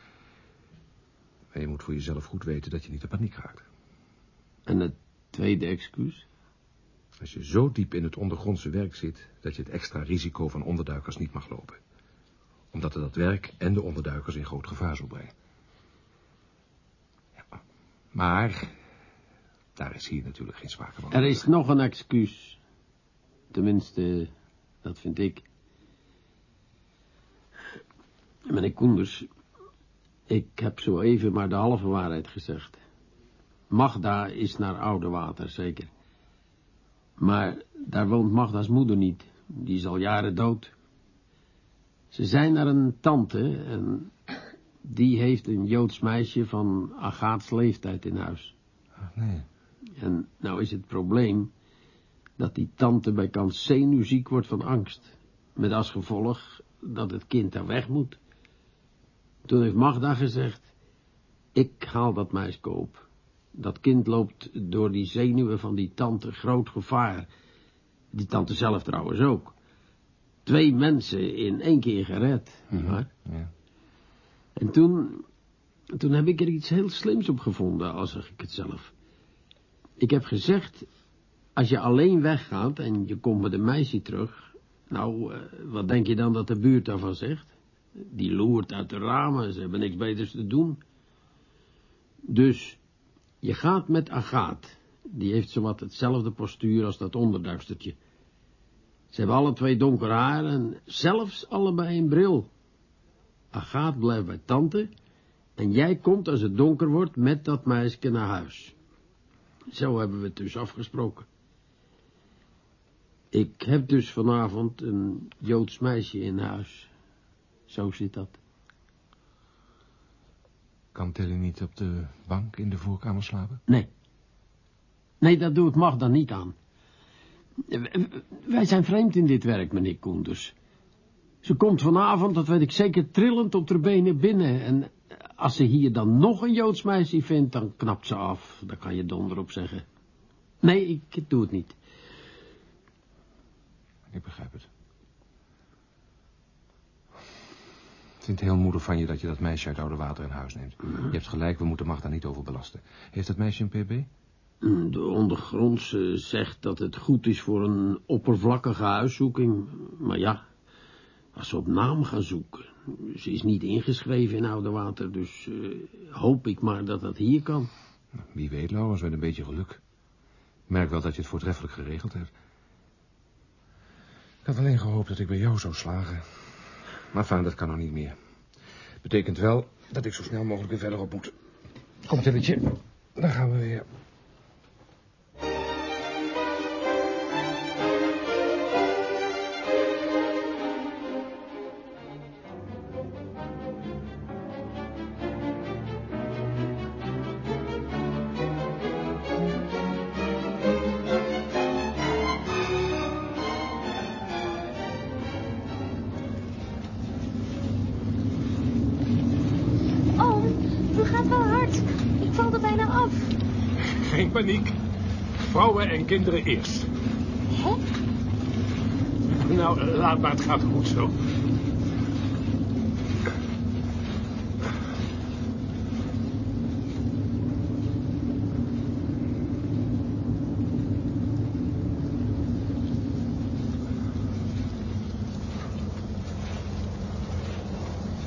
En je moet voor jezelf goed weten dat je niet in paniek raakt. En het tweede excuus? Als je zo diep in het ondergrondse werk zit... dat je het extra risico van onderduikers niet mag lopen. Omdat het dat werk en de onderduikers in groot gevaar zal brengen. Ja. Maar... daar is hier natuurlijk geen sprake van. Er is nog een excuus. Tenminste, dat vind ik. Meneer Koenders, ik heb zo even maar de halve waarheid gezegd. Magda is naar oude water, zeker. Maar daar woont Magda's moeder niet. Die is al jaren dood. Ze zijn naar een tante en die heeft een Joods meisje van Agaats leeftijd in huis. Ach, nee. En nou is het probleem dat die tante bij kans zenuwziek wordt van angst. Met als gevolg dat het kind daar weg moet. Toen heeft Magda gezegd, ik haal dat meisje op. Dat kind loopt door die zenuwen van die tante groot gevaar. Die tante zelf trouwens ook. Twee mensen in één keer gered. Mhm, ja. En toen, toen heb ik er iets heel slims op gevonden, al zeg ik het zelf. Ik heb gezegd, als je alleen weggaat en je komt met een meisje terug... Nou, eh, wat denk je dan dat de buurt daarvan zegt? Die loert uit de ramen, ze hebben niks beters te doen. Dus, je gaat met Agaat. Die heeft zowat hetzelfde postuur als dat onderduikstertje. Ze hebben alle twee donker haar en zelfs allebei een bril. Agaat blijft bij tante en jij komt als het donker wordt met dat meisje naar huis. Zo hebben we het dus afgesproken. Ik heb dus vanavond een Joods meisje in huis. Zo zit dat. Kan Tilly niet op de bank in de voorkamer slapen? Nee. Nee, dat doet Magda niet aan. Wij zijn vreemd in dit werk, meneer Koenders. Ze komt vanavond, dat weet ik zeker, trillend op haar benen binnen. En als ze hier dan nog een Joods meisje vindt, dan knapt ze af. Daar kan je donder op zeggen. Nee, ik doe het niet. Ik begrijp het. Ik vind het heel moedig van je dat je dat meisje uit Oude Water in huis neemt. Je hebt gelijk, we moeten Magda niet overbelasten. Heeft dat meisje een pb? De ondergrondse zegt dat het goed is voor een oppervlakkige huiszoeking. Maar ja, als ze op naam gaan zoeken. Ze is niet ingeschreven in Oude Water, dus eh, hoop ik maar dat dat hier kan. Wie weet, Laurens, met een beetje geluk. Ik merk wel dat je het voortreffelijk geregeld hebt. Ik had alleen gehoopt dat ik bij jou zou slagen. Maar fijn, dat kan nog niet meer. Betekent wel dat ik zo snel mogelijk weer verder op moet. Kom, Tilletje. Dan gaan we weer. Kinderen eerst. Hè? Nou, laat maar, het gaat goed zo.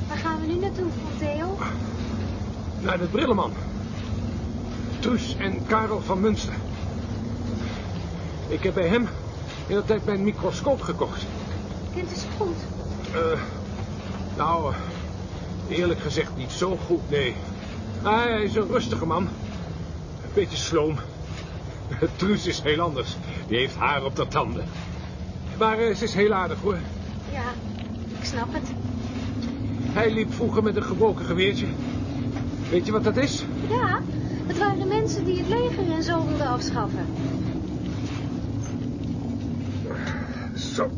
Waar gaan we nu naartoe, Theo? Naar de Brilleman. Truus en Karel van Münster. Ik heb bij hem in de tijd mijn microscoop gekocht. Kind is goed. Eh, nou, eerlijk gezegd niet zo goed, nee. Maar hij is een rustige man. Een beetje sloom. Truus is heel anders. Die heeft haar op de tanden. Maar eh, ze is heel aardig, hoor. Ja, ik snap het. Hij liep vroeger met een gebroken geweertje. Weet je wat dat is? Ja, het waren de mensen die het leger en zo wilden afschaffen. Zo.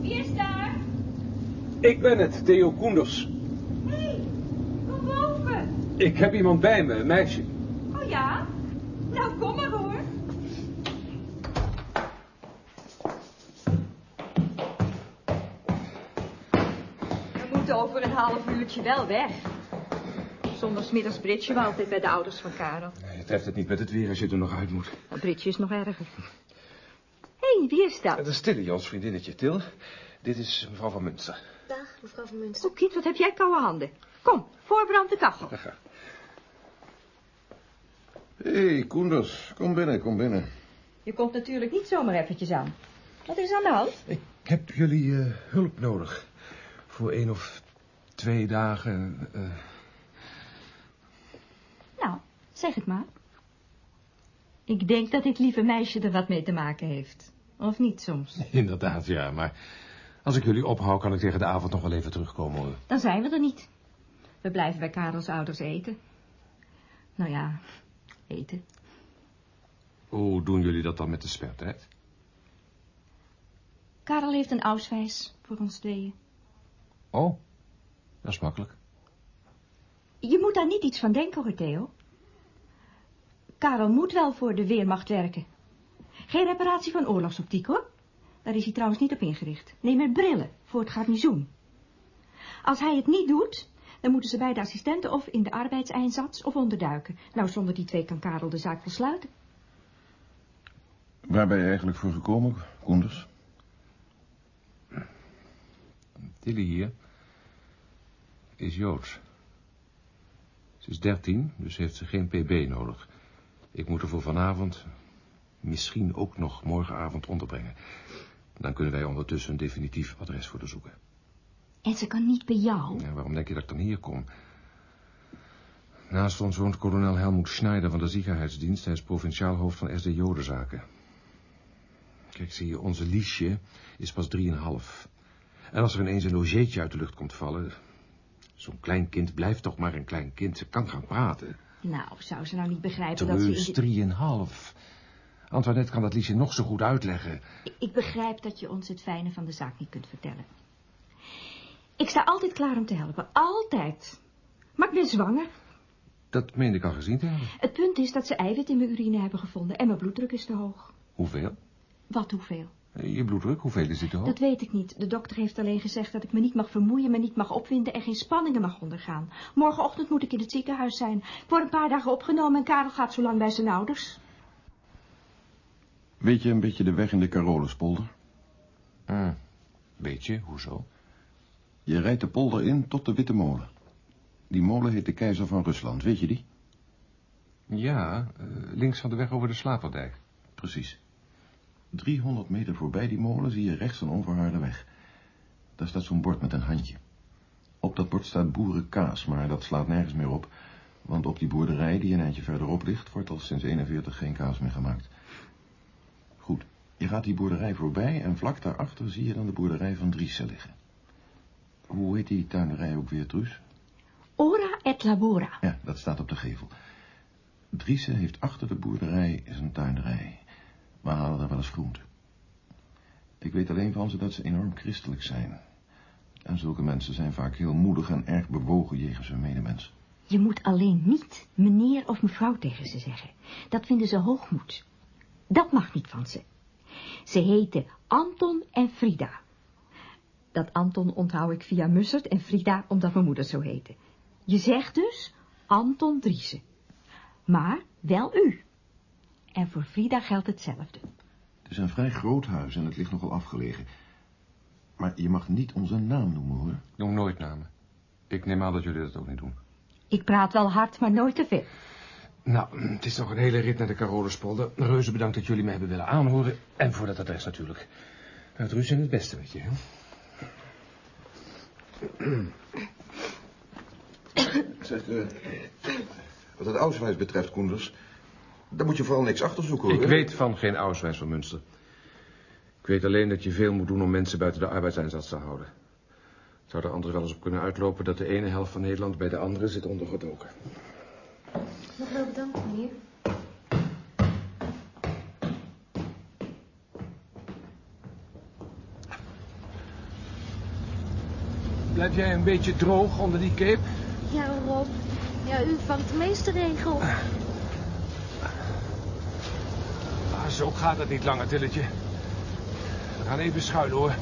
Wie is daar? Ik ben het, Theo Koenders. Hé, hey, kom boven. Ik heb iemand bij me, een meisje. Oh ja? Nou, kom maar hoor. We moeten over een half uurtje wel weg. Zonder middags britje we altijd bij de ouders van Karel. Je treft het niet met het weer als je er nog uit moet. Dat britje is nog erger. Hé, hey, wie is dat? Dat is Tilly, ons vriendinnetje, Til. Dit is mevrouw van Münster. Dag, mevrouw van Münster. Oh, kind, wat heb jij koude handen. Kom, voorbrand de kachel. Hé, hey, Koenders, kom binnen, kom binnen. Je komt natuurlijk niet zomaar eventjes aan. Wat is aan de hand? Ik heb jullie eh, hulp nodig. Voor één of twee dagen. eh, Nou, zeg het maar. Ik denk dat dit lieve meisje er wat mee te maken heeft. Of niet soms? inderdaad, ja. Maar als ik jullie ophoud, kan ik tegen de avond nog wel even terugkomen. hoor. Dan zijn we er niet. We blijven bij Karels ouders eten. Nou ja, eten. Hoe doen jullie dat dan met de spertijd? Karel heeft een auswijs voor ons tweeën. Oh, dat is makkelijk. Je moet daar niet iets van denken, hoor, Theo. Karel moet wel voor de Weermacht werken. Geen reparatie van oorlogsoptiek, hoor. Daar is hij trouwens niet op ingericht. Nee, met brillen, voor het garnizoen. Als hij het niet doet, dan moeten ze bij de assistenten of in de arbeidseinsatz of onderduiken. Nou, zonder die twee kan Karel de zaak wel sluiten. Waar ben je eigenlijk voor gekomen, Koenders? Tilly hier is Joods. Ze is dertien, dus heeft ze geen pb nodig. Ik moet er voor vanavond, misschien ook nog morgenavond onderbrengen. Dan kunnen wij ondertussen een definitief adres voor haar zoeken. En ze kan niet bij jou. Ja, waarom denk je dat ik dan hier kom? Naast ons woont kolonel Helmoet Schneider van de ziekenhuisdienst. Hij is provinciaal hoofd van SD Jodenzaken. Kijk, zie je, onze Liesje is pas drieënhalf. En als er ineens een logeetje uit de lucht komt vallen... Zo'n klein kind blijft toch maar een klein kind. Ze kan gaan praten. Nou, zou ze nou niet begrijpen dat ze... Drieënhalf. Antoinette kan dat Liesje nog zo goed uitleggen. Ik begrijp dat je ons het fijne van de zaak niet kunt vertellen. Ik sta altijd klaar om te helpen. Altijd. Maar ik ben zwanger. Dat meende ik al gezien te hebben. Het punt is dat ze eiwit in mijn urine hebben gevonden en mijn bloeddruk is te hoog. Hoeveel? Wat hoeveel? Je bloeddruk, hoeveel is dit hoog? Dat weet ik niet. De dokter heeft alleen gezegd dat ik me niet mag vermoeien, me niet mag opwinden en geen spanningen mag ondergaan. Morgenochtend moet ik in het ziekenhuis zijn. Ik word een paar dagen opgenomen en Karel gaat zo lang bij zijn ouders. Weet je een beetje de weg in de Caroluspolder? Hm, weet je, hoezo? Je rijdt de polder in tot de Witte Molen. Die molen heet de keizer van Rusland, weet je die? Ja, eh, links van de weg over de Slaperdijk. Precies. 300 meter voorbij die molen zie je rechts een onverharde weg. Daar staat zo'n bord met een handje. Op dat bord staat boerenkaas, maar dat slaat nergens meer op. Want op die boerderij die een eindje verderop ligt, wordt al sinds 41 geen kaas meer gemaakt. Goed, je gaat die boerderij voorbij en vlak daarachter zie je dan de boerderij van Driessen liggen. Hoe heet die tuinerij ook weer, Truus? Ora et labora. Ja, dat staat op de gevel. Driessen heeft achter de boerderij zijn tuinerij. We halen daar wel eens groente. Ik weet alleen van ze dat ze enorm christelijk zijn. En zulke mensen zijn vaak heel moedig en erg bewogen jegens hun medemens. Je moet alleen niet meneer of mevrouw tegen ze zeggen. Dat vinden ze hoogmoed. Dat mag niet van ze. Ze heten Anton en Frida. Dat Anton onthoud ik via Mussert en Frida omdat mijn moeder zo heette. Je zegt dus Anton Driessen. Maar wel u. En voor Frida geldt hetzelfde. Het is een vrij groot huis en het ligt nogal afgelegen. Maar je mag niet onze naam noemen, hoor. Noem nooit namen. Ik neem aan dat jullie dat ook niet doen. Ik praat wel hard, maar nooit te veel. Nou, het is nog een hele rit naar de Caroluspolder. Reuze bedankt dat jullie me hebben willen aanhoren. En voor dat adres natuurlijk. Het Ruus in het beste met je, hè? Zeg, eh, wat het Auswijs betreft, Koenders... daar moet je vooral niks achterzoeken, hoor. Ik weet van geen Auswijs van Münster. Ik weet alleen dat je veel moet doen om mensen buiten de arbeidseinsatz te houden. Het zou er anders wel eens op kunnen uitlopen dat de ene helft van Nederland bij de andere zit ondergedoken. Nog wel bedankt, meneer. Blijf jij een beetje droog onder die cape? Ja, Rob. Ja, u vangt de meeste regel. Ah, zo gaat het niet langer, Tilletje. We gaan even schuilen, hoor.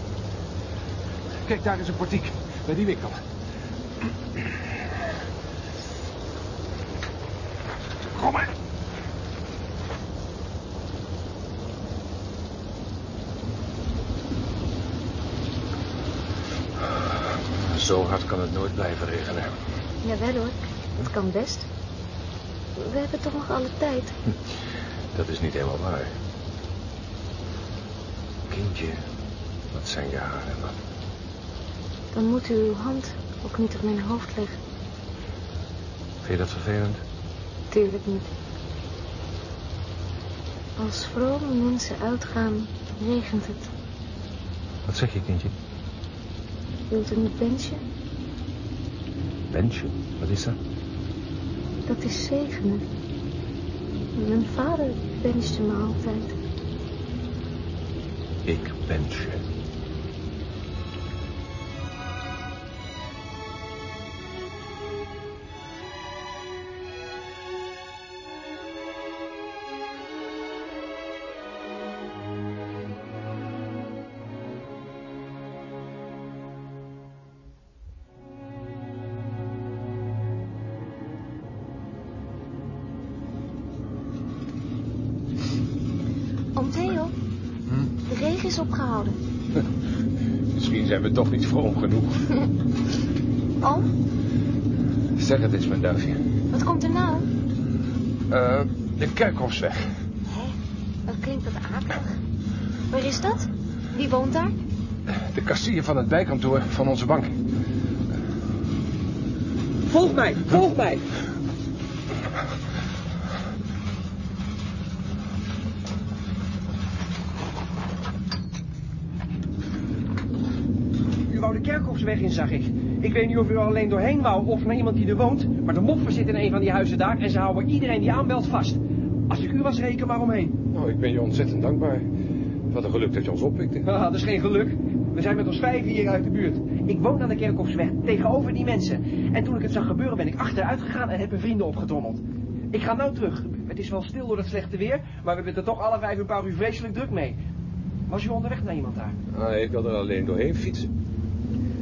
Kijk, daar is een portiek. Bij die winkel. Kom maar. Zo hard kan het nooit blijven regenen. Jawel hoor, dat kan best. We hebben toch nog alle tijd. Dat is niet helemaal waar. Kindje, wat zijn je haren, man. Dan moet u uw hand ook niet op mijn hoofd leggen. Vind je dat vervelend? Tuurlijk niet. Als vrome mensen uitgaan, regent het. Wat zeg je, kindje? Wilt u een bensje? Bensje? Wat is dat? Dat is zegenen. Mijn vader benste me altijd. Ik bensje. Oom vroom genoeg. Oom, Zeg het eens, mijn duifje. wat komt er nou? Eh, de Kerkhofsweg. Hé, dat klinkt wat akelig. Waar is dat? Wie woont daar? De kassier van het bijkantoor van onze bank. Volg mij, volg mij. Wou de Kerkhofsweg in, zag ik. Ik weet niet of u er alleen doorheen wou of naar iemand die er woont, maar de moffen zitten in een van die huizen daar en ze houden iedereen die aanbelt vast. Als ik u was, reken maar omheen. Nou, ik ben je ontzettend dankbaar. Wat een geluk dat je ons oppikte. Ah, dat is geen geluk. We zijn met ons vijf hier uit de buurt. Ik woon aan de Kerkhofsweg, tegenover die mensen. En toen ik het zag gebeuren ben ik achteruit gegaan en heb mijn vrienden opgetrommeld. Ik ga nou terug. Het is wel stil door het slechte weer, maar we hebben er toch alle vijf een paar uur vreselijk druk mee. Was u onderweg naar iemand daar? Ah, ik wil er alleen doorheen fietsen.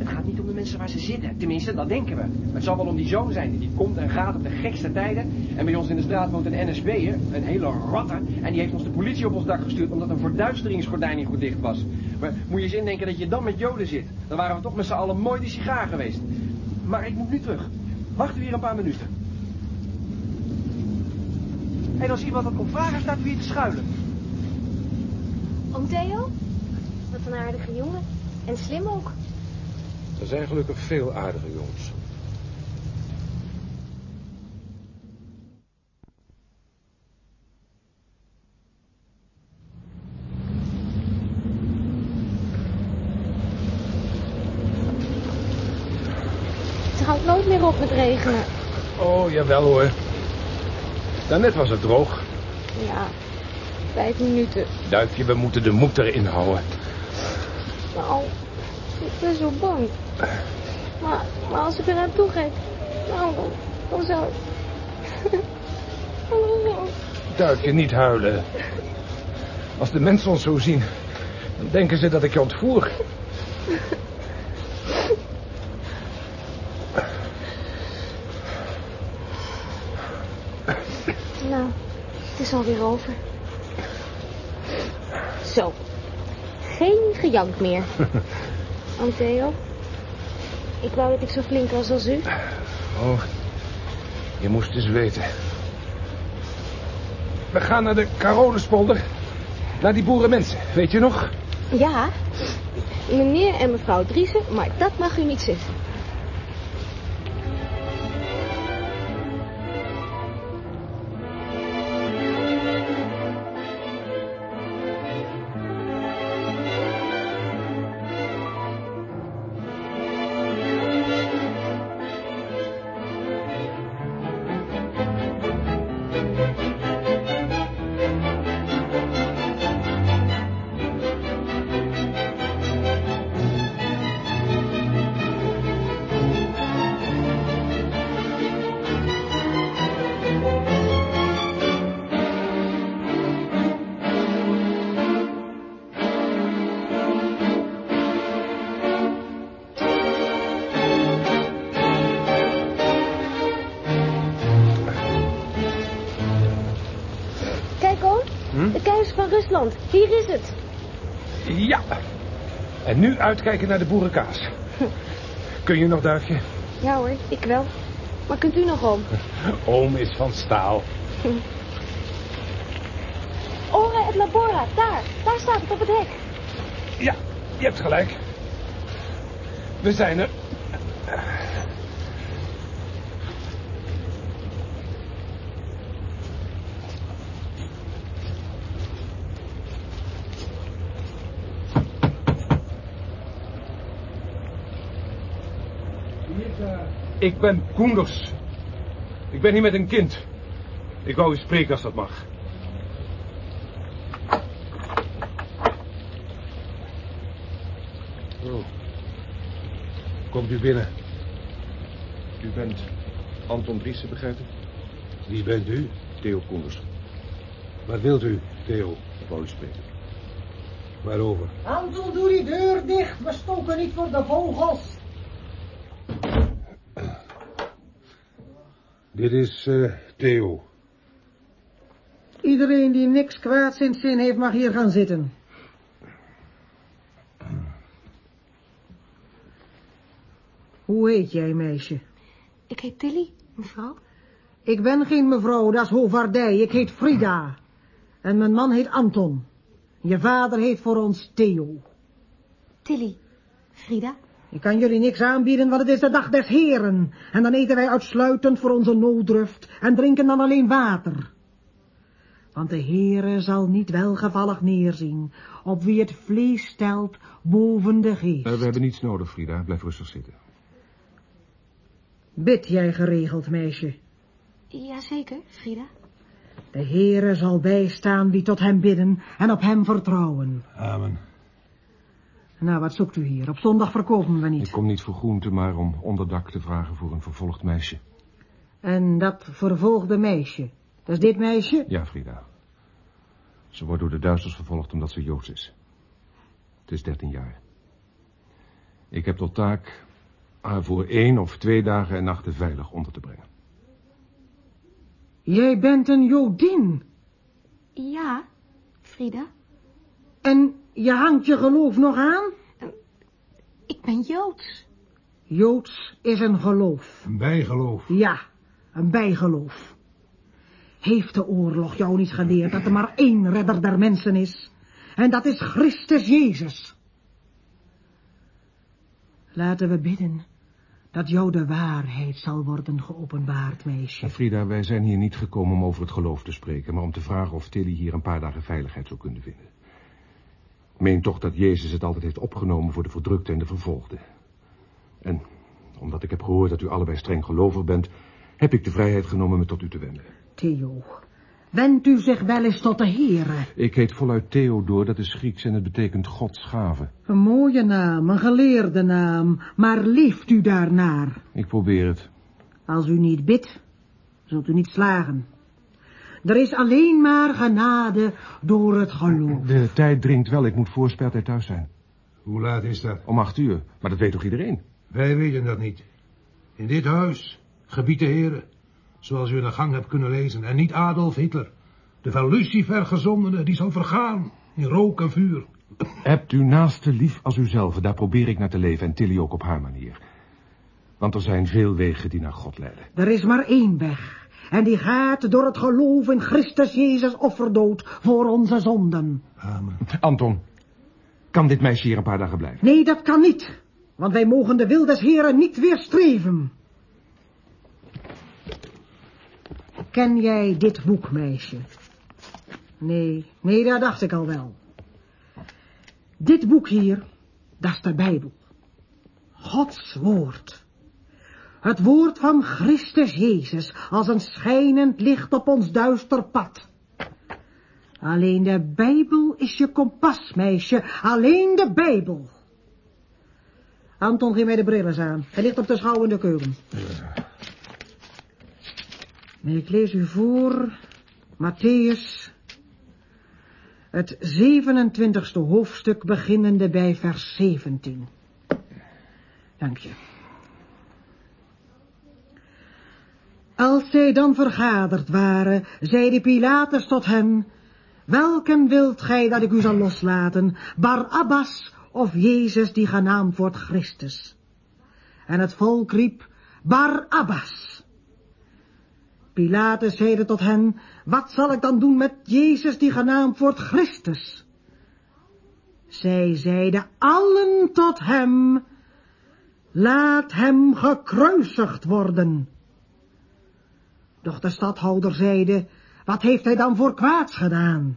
Het gaat niet om de mensen waar ze zitten. Tenminste, dat denken we. Het zal wel om die zoon zijn die komt en gaat op de gekste tijden. En bij ons in de straat woont een NSB'er, een hele ratter. En die heeft ons de politie op ons dak gestuurd omdat een verduisteringsgordijn niet goed dicht was. Maar moet je eens indenken dat je dan met joden zit. Dan waren we toch met z'n allen mooi die sigaar geweest. Maar ik moet nu terug. Wacht u hier een paar minuten. En als iemand dat komt vragen, staat u hier te schuilen. Oom Theo? Wat een aardige jongen. En slim ook. Er zijn gelukkig veel aardige jongens. Het houdt nooit meer op met regenen. Oh, jawel hoor. Daarnet was het droog. Ja, vijf minuten. Duifje, we moeten de moed erin houden. Nou, ik ben zo bang. Maar, maar als ik er naartoe ga, nou, dan, dan zou... Duifje, niet huilen. Als de mensen ons zo zien, dan denken ze dat ik je ontvoer. Nou, het is alweer over. Zo. Geen gejank meer. Theo. Ik wou dat ik zo flink was als u. Oh, je moest eens weten. We gaan naar de Caroluspolder. Naar die boerenmensen, weet je nog? Ja, meneer en mevrouw Driessen, maar dat mag u niet zeggen. Uitkijken naar de boerenkaas. Kun je nog, Duifje? Ja hoor, ik wel. Maar kunt u nog oom? Oom is van staal. Ora et labora, daar. Daar staat het op het hek. Ja, je hebt gelijk. We zijn er. Ik ben Koenders. Ik ben hier met een kind. Ik wou u spreken als dat mag. Oh. Komt u binnen. U bent Anton Driessen, begrijp ik? Wie bent u? Theo Koenders. Wat wilt u, Theo? Ik wou u spreken. Waarover? Anton, doe die deur dicht. We stoken niet voor de vogels. Dit is eh, Theo. Iedereen die niks kwaads in zin heeft, mag hier gaan zitten. Hoe heet jij, meisje? Ik heet Tilly, mevrouw. Ik ben geen mevrouw, dat is hovaardij. Ik heet Frida. En mijn man heet Anton. Je vader heet voor ons Theo. Tilly. Frida. Ik kan jullie niks aanbieden, want het is de dag des heren. En dan eten wij uitsluitend voor onze nooddruft en drinken dan alleen water. Want de Heere zal niet welgevallig neerzien op wie het vlees stelt boven de geest. Eh, we hebben niets nodig, Frida. Blijf rustig zitten. Bid jij geregeld, meisje. Jazeker, Frida. De Heere zal bijstaan wie tot hem bidden en op hem vertrouwen. Amen. Nou, wat zoekt u hier? Op zondag verkopen we Ik niet. kom niet voor groente, maar om onderdak te vragen voor een vervolgd meisje. En dat vervolgde meisje. Dat is dit meisje? Ja, Frida. Ze wordt door de Duitsers vervolgd omdat ze Joods is. Het is dertien jaar. Ik heb tot taak haar voor één of twee dagen en nachten veilig onder te brengen. Jij bent een Jodin. Ja, Frida. En je hangt je geloof nog aan? Ik ben Joods. Joods is een geloof. Een bijgeloof. Ja, een bijgeloof. Heeft de oorlog jou niet geleerd dat er maar één redder der mensen is? En dat is Christus Jezus. Laten we bidden dat jou de waarheid zal worden geopenbaard, meisje. En Frida, wij zijn hier niet gekomen om over het geloof te spreken... maar om te vragen of Tilly hier een paar dagen veiligheid zou kunnen vinden. Ik meen toch dat Jezus het altijd heeft opgenomen voor de verdrukte en de vervolgde. En omdat ik heb gehoord dat u allebei streng gelovig bent... heb ik de vrijheid genomen me tot u te wenden. Theo, wendt u zich wel eens tot de Heere. Ik heet voluit Theodor, dat is Grieks en het betekent Gods gave. Een mooie naam, een geleerde naam, maar leeft u daarnaar? Ik probeer het. Als u niet bidt, zult u niet slagen. Er is alleen maar genade door het geloof. De tijd dringt wel, ik moet voor speeltijd thuis zijn. Hoe laat is dat? Om acht uur, maar dat weet toch iedereen? Wij weten dat niet. In dit huis gebiedt de heren, zoals u in de gang hebt kunnen lezen, en niet Adolf Hitler. De van Lucifer gezondene, die zal vergaan in rook en vuur. Hebt u naaste lief als uzelf, daar probeer ik naar te leven en Tilly ook op haar manier. Want er zijn veel wegen die naar God leiden. Er is maar één weg. En die gaat door het geloof in Christus Jezus offerdood voor onze zonden. Amen. Anton, kan dit meisje hier een paar dagen blijven? Nee, dat kan niet. Want wij mogen de wil des Heren niet weerstreven. Ken jij dit boek, meisje? Nee, nee, dat dacht ik al wel. Dit boek hier, dat is de Bijbel. Gods woord. Het woord van Christus Jezus als een schijnend licht op ons duister pad. Alleen de Bijbel is je kompas, meisje. Alleen de Bijbel. Anton, geef mij de bril eens aan. Hij ligt op de schouw in de keuken. Ik lees u voor Matthäus, het 27ste hoofdstuk, beginnende bij vers 17. Dank je. Als zij dan vergaderd waren, zeide Pilatus tot hen, welken wilt gij dat ik u zal loslaten, Barabbas of Jezus die genaamd wordt Christus? En het volk riep, Barabbas. Pilatus zeide tot hen, wat zal ik dan doen met Jezus die genaamd wordt Christus? Zij zeiden allen tot hem, laat hem gekruisigd worden. Doch de stadhouder zeide, wat heeft hij dan voor kwaads gedaan?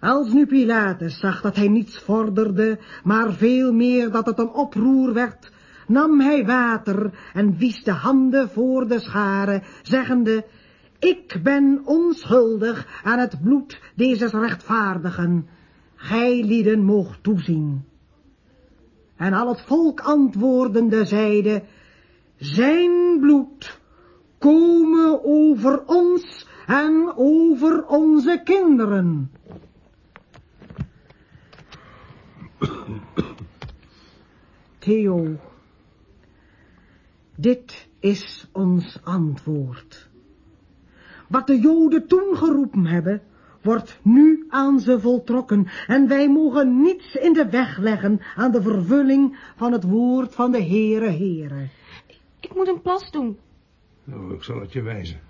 Als nu Pilatus zag dat hij niets vorderde, maar veel meer dat het een oproer werd, nam hij water en wies de handen voor de scharen, zeggende, ik ben onschuldig aan het bloed deze rechtvaardigen. Gij lieden moogt toezien. En al het volk antwoordende zeide, zijn bloed komen over ons en over onze kinderen. Theo, dit is ons antwoord. Wat de Joden toen geroepen hebben, wordt nu aan ze voltrokken en wij mogen niets in de weg leggen aan de vervulling van het woord van de Heere Heere. Ik moet een plas doen. Nou, ik zal het je wijzen.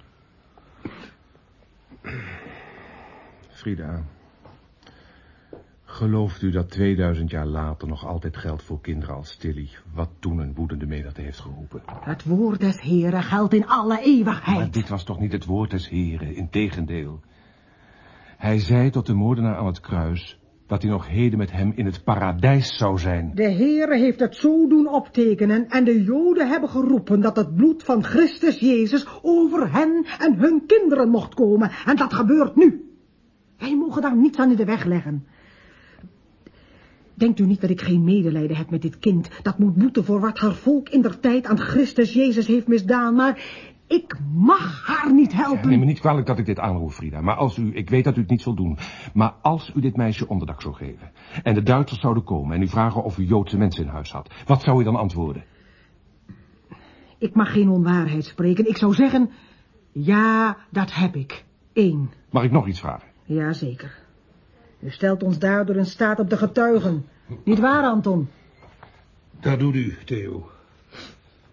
Frida, Gelooft u dat 2000 jaar later nog altijd geldt voor kinderen als Tilly, wat toen een woedende menigte heeft geroepen? Het woord des Heren geldt in alle eeuwigheid. Maar dit was toch niet het woord des Heren, integendeel. Hij zei tot de moordenaar aan het kruis dat hij nog heden met hem in het paradijs zou zijn. De Heere heeft het zo doen optekenen en de Joden hebben geroepen dat het bloed van Christus Jezus over hen en hun kinderen mocht komen. En dat gebeurt nu. Wij mogen daar niets aan in de weg leggen. Denkt u niet dat ik geen medelijden heb met dit kind, dat moet boeten voor wat haar volk in der tijd aan Christus Jezus heeft misdaan, maar ik mag haar niet helpen. Neem me niet kwalijk dat ik dit aanroer, Frida, maar als u, ik weet dat u het niet zult doen, maar als u dit meisje onderdak zou geven, en de Duitsers zouden komen en u vragen of u Joodse mensen in huis had, wat zou u dan antwoorden? Ik mag geen onwaarheid spreken, ik zou zeggen, ja, dat heb ik. Eén. Mag ik nog iets vragen? Jazeker. U stelt ons daardoor in staat op de getuigen. Niet waar, Anton? Dat doet u, Theo.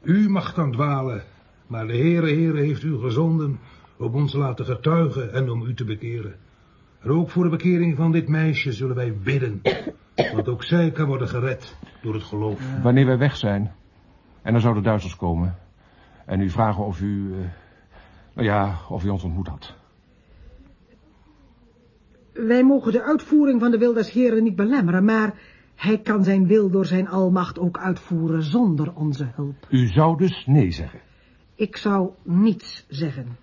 U mag dan dwalen, maar de Heere, Heere heeft u gezonden om ons te laten getuigen en om u te bekeren. En ook voor de bekering van dit meisje zullen wij bidden, want ook zij kan worden gered door het geloof. Wanneer wij weg zijn, en dan zouden Duitsers komen, en u vragen of u, eh, nou ja, of u ons ontmoet had. Wij mogen de uitvoering van de wil des Heren niet belemmeren, maar hij kan zijn wil door zijn almacht ook uitvoeren zonder onze hulp. U zou dus nee zeggen? Ik zou niets zeggen.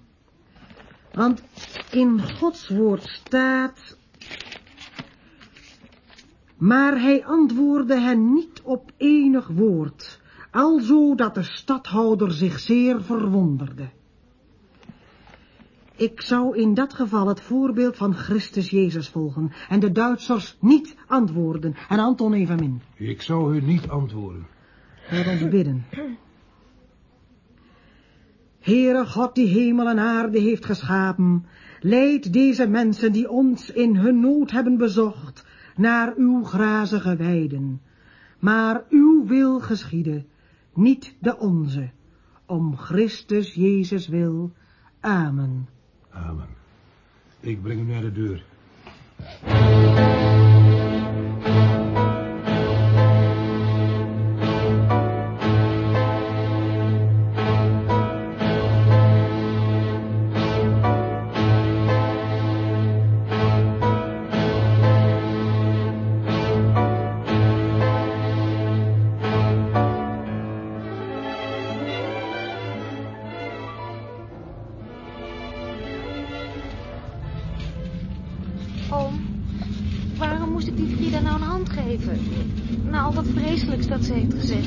Want in Gods woord staat... Maar hij antwoordde hen niet op enig woord, alzo dat de stadhouder zich zeer verwonderde. Ik zou in dat geval het voorbeeld van Christus Jezus volgen en de Duitsers niet antwoorden en Anton evenmin. Ik zou u niet antwoorden. Laat ons bidden. Heere God die hemel en aarde heeft geschapen, leid deze mensen die ons in hun nood hebben bezocht, naar uw grazige weiden. Maar uw wil geschieden, niet de onze, om Christus Jezus wil. Amen. Amen. Ik breng u naar de deur.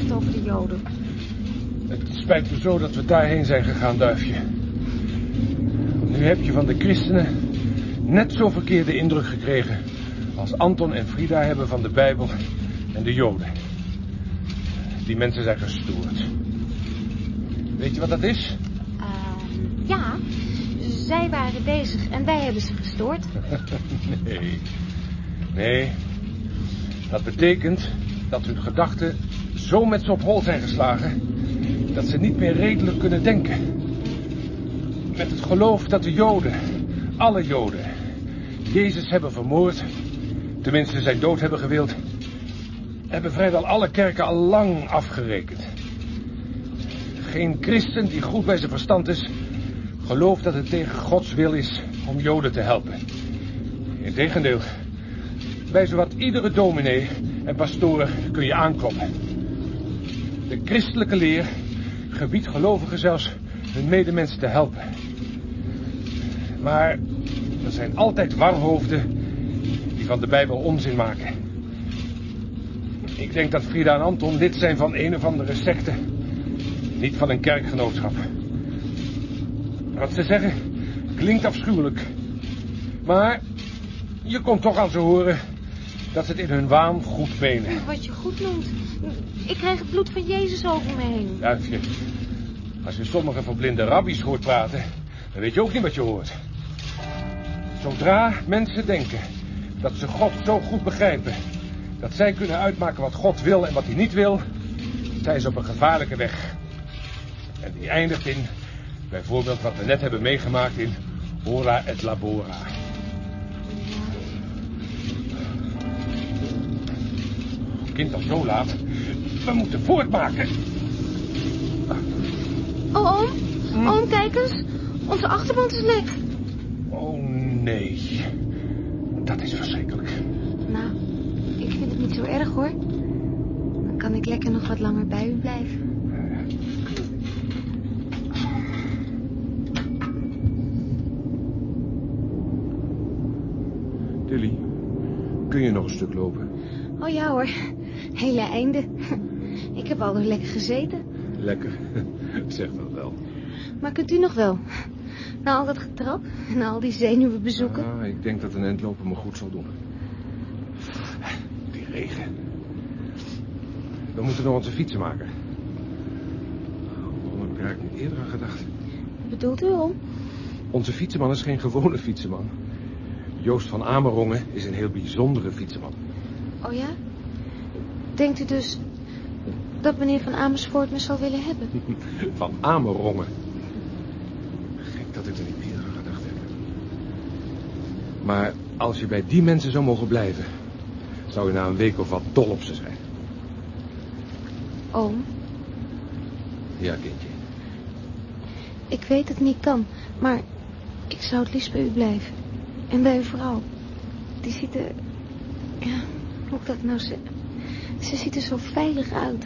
Gezegd over de Joden. Het spijt me zo dat we daarheen zijn gegaan, duifje. Nu heb je van de christenen net zo verkeerde indruk gekregen... als Anton en Frida hebben van de Bijbel en de Joden. Die mensen zijn gestoord. Weet je wat dat is? Uh, ja, zij waren bezig en wij hebben ze gestoord. nee. Nee. Dat betekent dat hun gedachten zo met ze op hol zijn geslagen... dat ze niet meer redelijk kunnen denken. Met het geloof dat de Joden, alle Joden... Jezus hebben vermoord... tenminste zijn dood hebben gewild... hebben vrijwel alle kerken al lang afgerekend. Geen christen die goed bij zijn verstand is... gelooft dat het tegen Gods wil is om Joden te helpen. Integendeel, bij zowat iedere dominee en pastoor kun je aankloppen. De christelijke leer gebiedt gelovigen zelfs hun medemensen te helpen. Maar er zijn altijd warhoofden die van de Bijbel onzin maken. Ik denk dat Frida en Anton lid zijn van een of andere secte. Niet van een kerkgenootschap. Wat ze zeggen klinkt afschuwelijk. Maar je komt toch aan ze horen dat ze het in hun waan goed menen. Wat je goed noemt. Ik krijg het bloed van Jezus over me heen. Duifje, als je sommige verblinde rabbies hoort praten, dan weet je ook niet wat je hoort. Zodra mensen denken dat ze God zo goed begrijpen, dat zij kunnen uitmaken wat God wil en wat hij niet wil, zijn ze op een gevaarlijke weg. En die eindigt in, bijvoorbeeld wat we net hebben meegemaakt in Ora et Labora. kind al zo laat. We moeten voortmaken. Oh, oom. Oom, kijk eens. Onze achterband is lek. Oh, nee. Dat is verschrikkelijk. Nou, ik vind het niet zo erg, hoor. Dan kan ik lekker nog wat langer bij u blijven. Tilly, kun je nog een stuk lopen? Oh ja, hoor. Hele einde. Ik heb al lekker gezeten. Lekker. Zeg dat wel. Maar kunt u nog wel? Na al dat getrap en al die zenuwenbezoeken. Ah, ik denk dat een endlopen me goed zal doen. Die regen. We moeten nog onze fietsen maken. Waarom heb ik eigenlijk niet eerder aan gedacht? Wat bedoelt u, oom? Onze fietsenman is geen gewone fietsenman. Joost van Amerongen is een heel bijzondere fietsenman. Oh ja? Denkt u dus dat meneer van Amersfoort me zal willen hebben? Van Amerongen. Gek dat ik er niet eerder aan gedacht heb. Maar als je bij die mensen zou mogen blijven... zou je na een week of wat dol op ze zijn. Oom, Ja, kindje. ik weet dat het niet kan, maar ik zou het liefst bij u blijven. En bij uw vrouw. Die ziet er... Ja, hoe ik dat nou zeggen? Ze ziet er zo veilig uit.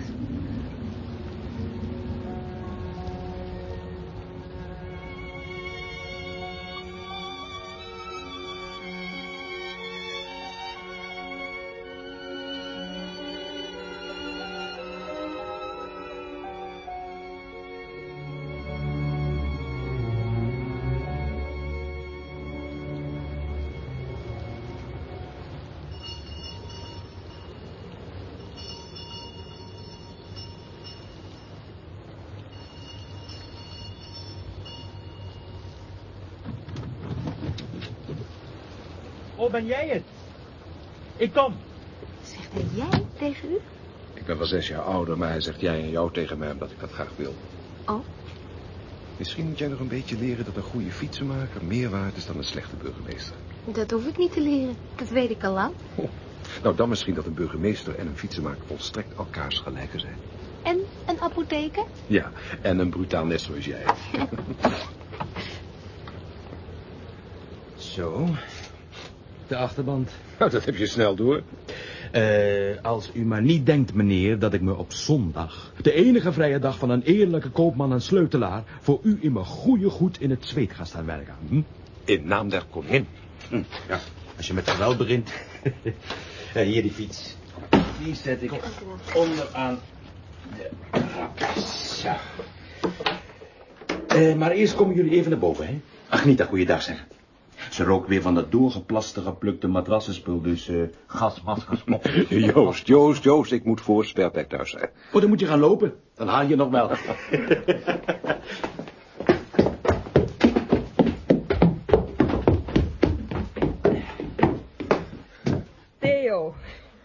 Ben jij het? Ik kom. Zegt hij jij tegen u? Ik ben wel zes jaar ouder, maar hij zegt jij en jou tegen mij omdat ik dat graag wil. Oh. Misschien moet jij nog een beetje leren dat een goede fietsenmaker meer waard is dan een slechte burgemeester. Dat hoef ik niet te leren. Dat weet ik al lang. Nou, dan misschien dat een burgemeester en een fietsenmaker volstrekt elkaars gelijken zijn. En een apotheker? Ja, en een brutaal net zoals jij. Zo. De achterband. Nou, dat heb je snel door. Eh, als u maar niet denkt, meneer, dat ik me op zondag, de enige vrije dag van een eerlijke koopman en sleutelaar, voor u in mijn goede goed in het zweet ga staan werken. Hm? In naam der koningin. Hm, ja, als je met geweld begint. Ja, hier die fiets. Die zet ik onderaan de. Eh, maar eerst komen jullie even naar boven, hè? Agnita, goeiedag zeggen. Ze rook weer van dat doorgeplaste, geplukte matrassenspul, dus eh gasmaskers op. Joost, Joost, Joost, ik moet voor Sperpek thuis zijn. Oh, dan moet je gaan lopen. Dan haal je nog wel.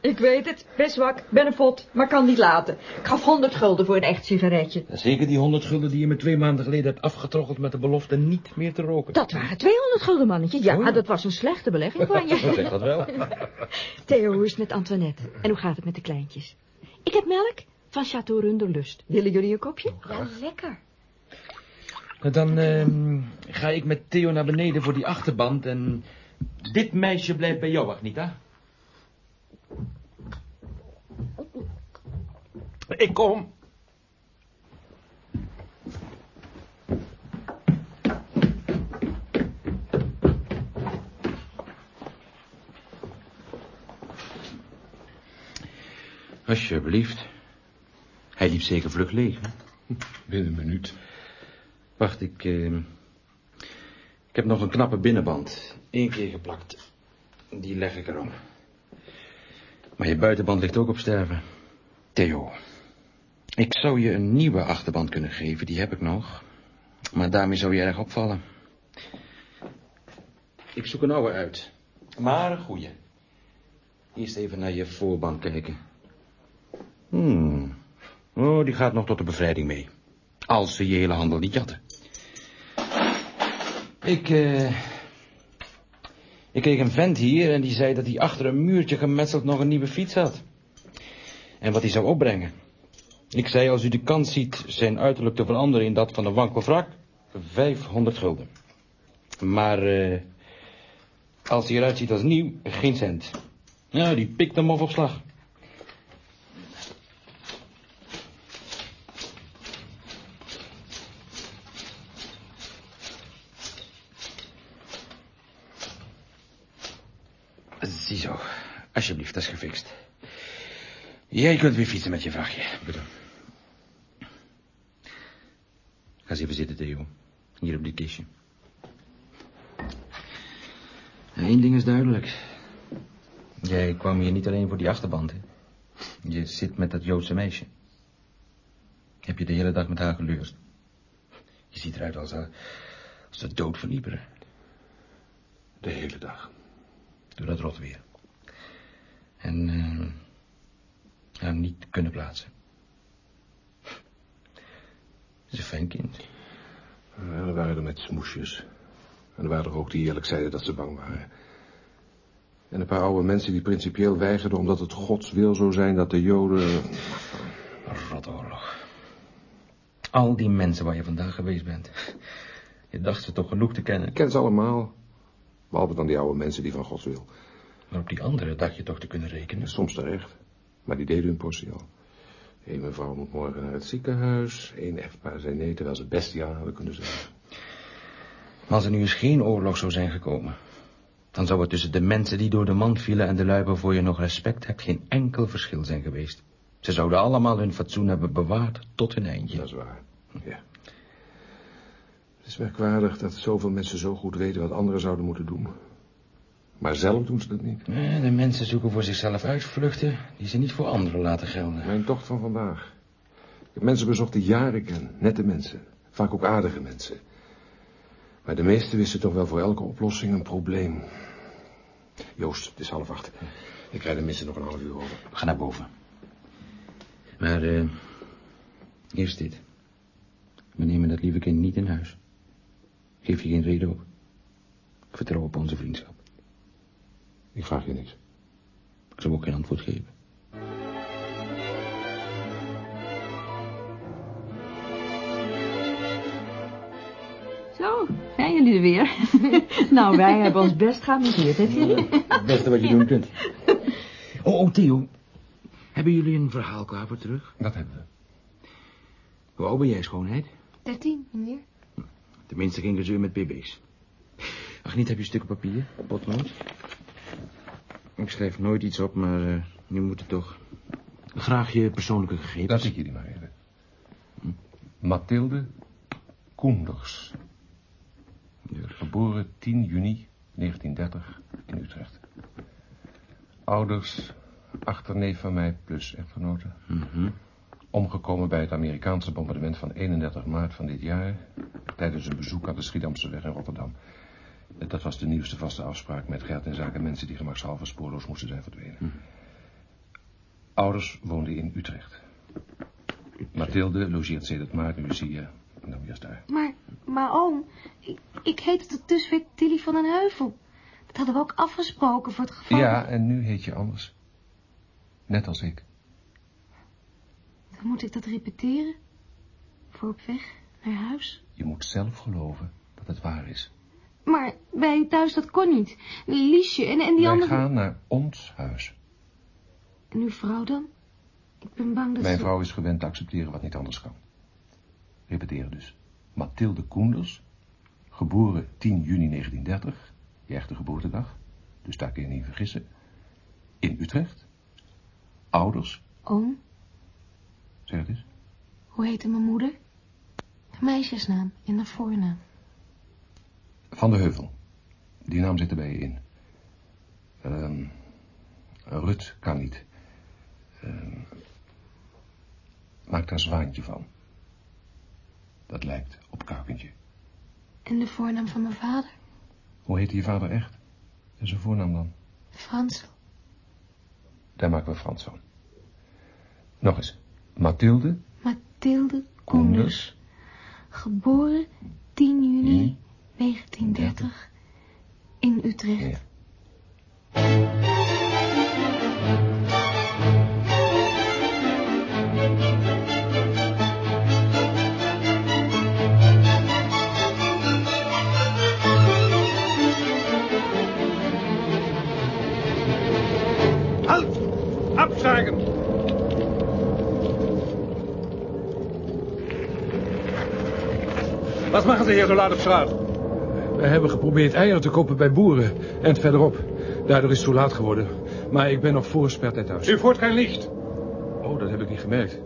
ik weet het, best zwak, ben een fot, maar kan niet laten. Ik gaf honderd gulden voor een echt sigaretje. Zeker die honderd gulden die je me twee maanden geleden hebt afgetroggeld met de belofte niet meer te roken. Dat waren 200 gulden, mannetje. Ja, Oh. dat was een slechte belegging van je. Zeg dat wel. Theo, hoe is het met Antoinette? En hoe gaat het met de kleintjes? Ik heb melk van Chateau Runderlust. Willen jullie een kopje? Ja, lekker. Nou, Dan ehm, ga ik met Theo naar beneden voor die achterband en dit meisje blijft bij jou, Agnita. Ik kom. Alsjeblieft. Hij liep zeker vlug leeg, hè? Binnen een minuut. Wacht, ik... ehm, ik heb nog een knappe binnenband. Eén keer geplakt. Die leg ik erom. Maar je buitenband ligt ook op sterven. Theo, ik zou je een nieuwe achterband kunnen geven, die heb ik nog. Maar daarmee zou je erg opvallen. Ik zoek een oude uit. Maar een goeie. Eerst even naar je voorband kijken. Hmm. Oh, die gaat nog tot de bevrijding mee. Als ze je hele handel niet jatten. Ik, eh... Ik kreeg een vent hier en die zei dat hij achter een muurtje gemetseld nog een nieuwe fiets had. en wat hij zou opbrengen. Ik zei, als u de kans ziet zijn uiterlijk te veranderen in dat van een wankel wrak, 500 gulden. Maar eh, als hij eruit ziet als nieuw, geen cent. Nou, die pikt hem op op slag. Ziezo, alsjeblieft, dat is gefixt. Jij kunt weer fietsen met je vrachtje. Bedankt. Ga eens even zitten, Theo. Hier op dit kistje. Eén ding is duidelijk. Jij kwam hier niet alleen voor die achterband, hè? Je zit met dat Joodse meisje. Heb je de hele dag met haar geleurd. Je ziet eruit als, eh, als de dood van Ieperen. De hele dag. Door dat rot weer. En eh, haar niet kunnen plaatsen. Het is een fijn kind. Ja, er waren er met smoesjes. En er waren er ook die eerlijk zeiden dat ze bang waren. En een paar oude mensen die principieel weigerden omdat het Gods wil zo zijn dat de Joden... Rotoorlog. Al die mensen waar je vandaag geweest bent. Je dacht ze toch genoeg te kennen. Ik ken ze allemaal. Behalve dan die oude mensen die van Gods wil. Maar op die andere dacht je toch te kunnen rekenen? Soms terecht. Maar die deden hun portie al. Eén mevrouw moet morgen naar het ziekenhuis. Eén echtpaar zei nee, terwijl ze best ja hadden kunnen zeggen. Maar als er nu eens geen oorlog zou zijn gekomen... dan zou er tussen de mensen die door de mand vielen... en de lui waarvoor je nog respect hebt... geen enkel verschil zijn geweest. Ze zouden allemaal hun fatsoen hebben bewaard tot hun eindje. Dat is waar, ja. Het is merkwaardig dat zoveel mensen zo goed weten wat anderen zouden moeten doen. Maar zelf doen ze dat niet. Eh, De mensen zoeken voor zichzelf uitvluchten... die ze niet voor anderen laten gelden. Mijn tocht van vandaag. Ik heb mensen bezocht die jaren ken. Nette mensen. Vaak ook aardige mensen. Maar de meesten wisten toch wel voor elke oplossing een probleem. Joost, het is half acht. Ik rijd tenminste nog een half uur over. Ga naar boven. Maar, eh... eerst dit. We nemen dat lieve kind niet in huis. Geef je geen reden op. Ik vertrouw op onze vriendschap. Ik vraag je niks. Ik zal ook geen antwoord geven. Zo, zijn jullie er weer? nou, wij hebben ons best geamuseerd, je? Het beste wat je doen kunt. Oh, oh, Theo. Hebben jullie een verhaal klaar voor terug? Dat hebben we. Hoe oud ben jij, schoonheid? Dertien, meneer. Tenminste geen gezeur met bb's. Ach, niet heb je stukken papier, potlood? Ik schrijf nooit iets op, maar eh, nu moet het toch. Graag je persoonlijke gegevens. Laat ik jullie maar even. Mathilde Koenders. Geboren 10 juni 1930 in Utrecht. Ouders, achterneef van mij plus echtgenote. Mhm. Omgekomen bij het Amerikaanse bombardement van 31 maart van dit jaar... tijdens een bezoek aan de Schiedamseweg in Rotterdam. Dat was de nieuwste vaste afspraak met Gert en zaken mensen die gemakshalve spoorloos moesten zijn verdwenen. Mhm. Ouders woonden in Utrecht. Mathilde logeert sedert maart, nu zie je, nou juist daar. Maar, maar oom, ik, ik heette tot dusver Tilly van den Heuvel. Dat hadden we ook afgesproken voor het geval... Ja, en nu heet je anders. Net als ik. Moet ik dat repeteren? Voor op weg naar huis? Je moet zelf geloven dat het waar is. Maar bij thuis, dat kon niet. Liesje en, en die Wij andere... gaan naar ons huis. En uw vrouw dan? Ik ben bang dat Mijn ze... vrouw is gewend te accepteren wat niet anders kan. Repeteren dus. Mathilde Koenders, geboren 10 juni 1930, je echte geboortedag, dus daar kun je niet vergissen. In Utrecht. Ouders, Oom, zeg het eens. hoe heette mijn moeder? Meisjesnaam en een voornaam. Van de Heuvel. Die naam zit er bij je in. Ehm Rut kan niet. Ehm maak daar zwaantje van. Dat lijkt op kuikentje. En de voornaam van mijn vader? Hoe heette je vader echt? En zijn voornaam dan? Frans. Daar maken we Frans van. Nog eens. Mathilde? Mathilde Koenders. Geboren 10 juni 1930 in Utrecht. Ja. Halt! Absteigen! Was machen Sie hier so laat op straat? We hebben geprobeerd eieren te kopen bij boeren en verderop. Daardoor is het zo laat geworden. Maar ik ben nog voor spertijd thuis. U voert geen licht. Oh, dat heb ik niet gemerkt.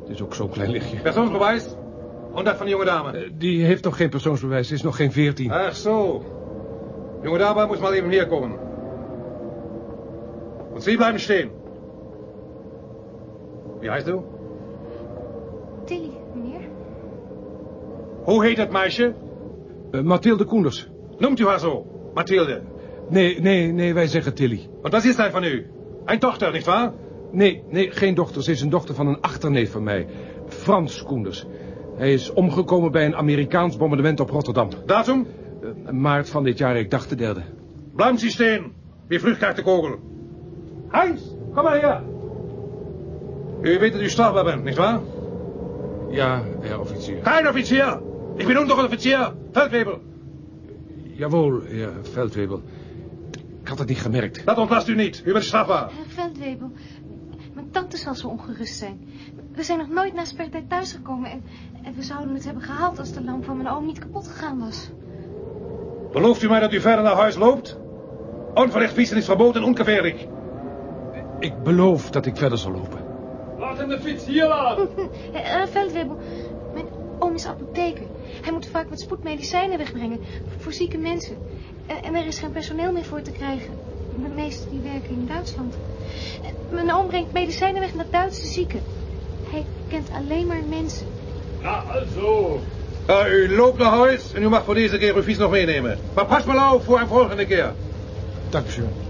Het is ook zo'n klein lichtje. Persoonsbewijs? En dat van de jonge dame? Eh, Die heeft nog geen persoonsbewijs. Ze is nog geen veertien. Ach zo. Jonge dame muss mal even hier komen. Und Sie bleiben stehen. Wie heißt du? Tilly, meneer. Hoe heet het meisje? Eh, Mathilde Koenders. Noemt u haar zo? Mathilde. Nee, nee, nee, wij zeggen Tilly. Want wat is hij van u? Een dochter, nietwaar? Nee, nee, geen dochter. Ze is een dochter van een achterneef van mij. Frans Koenders. Hij is omgekomen bij een Amerikaans bombardement op Rotterdam. Datum? Eh, maart van dit jaar, ik dacht de derde. Stehen. Wie vlucht krijgt de kogel? Heinz, kom maar hier. U weet dat u strafbaar bent, nietwaar? Ja, heer officier. Kein officier. Ik ben ook nog een officier. Veldwebel. Jawohl, heer Veldwebel. Ik had het niet gemerkt. Dat ontlast u niet. U bent strafbaar. Herr Veldwebel, mijn tante zal zo ongerust zijn. We zijn nog nooit na spertijd thuisgekomen en, en we zouden het hebben gehaald als de lamp van mijn oom niet kapot gegaan was. Belooft u mij dat u verder naar huis loopt? Onverricht fietsen is verboden en ongevaarlijk. Ik beloof dat ik verder zal lopen. Laat hem de fiets hier laten. Veldwebel, mijn oom is apotheker. Hij moet vaak wat spoedmedicijnen wegbrengen voor zieke mensen. En, en er is geen personeel meer voor te krijgen. De meesten die werken in Duitsland. En Mijn oom brengt medicijnen weg naar Duitse zieken. Hij kent alleen maar mensen. Ja, also. Ja, u loopt naar huis en u mag voor deze keer uw fiets nog meenemen. Maar pas maar op voor een volgende keer. Dank u.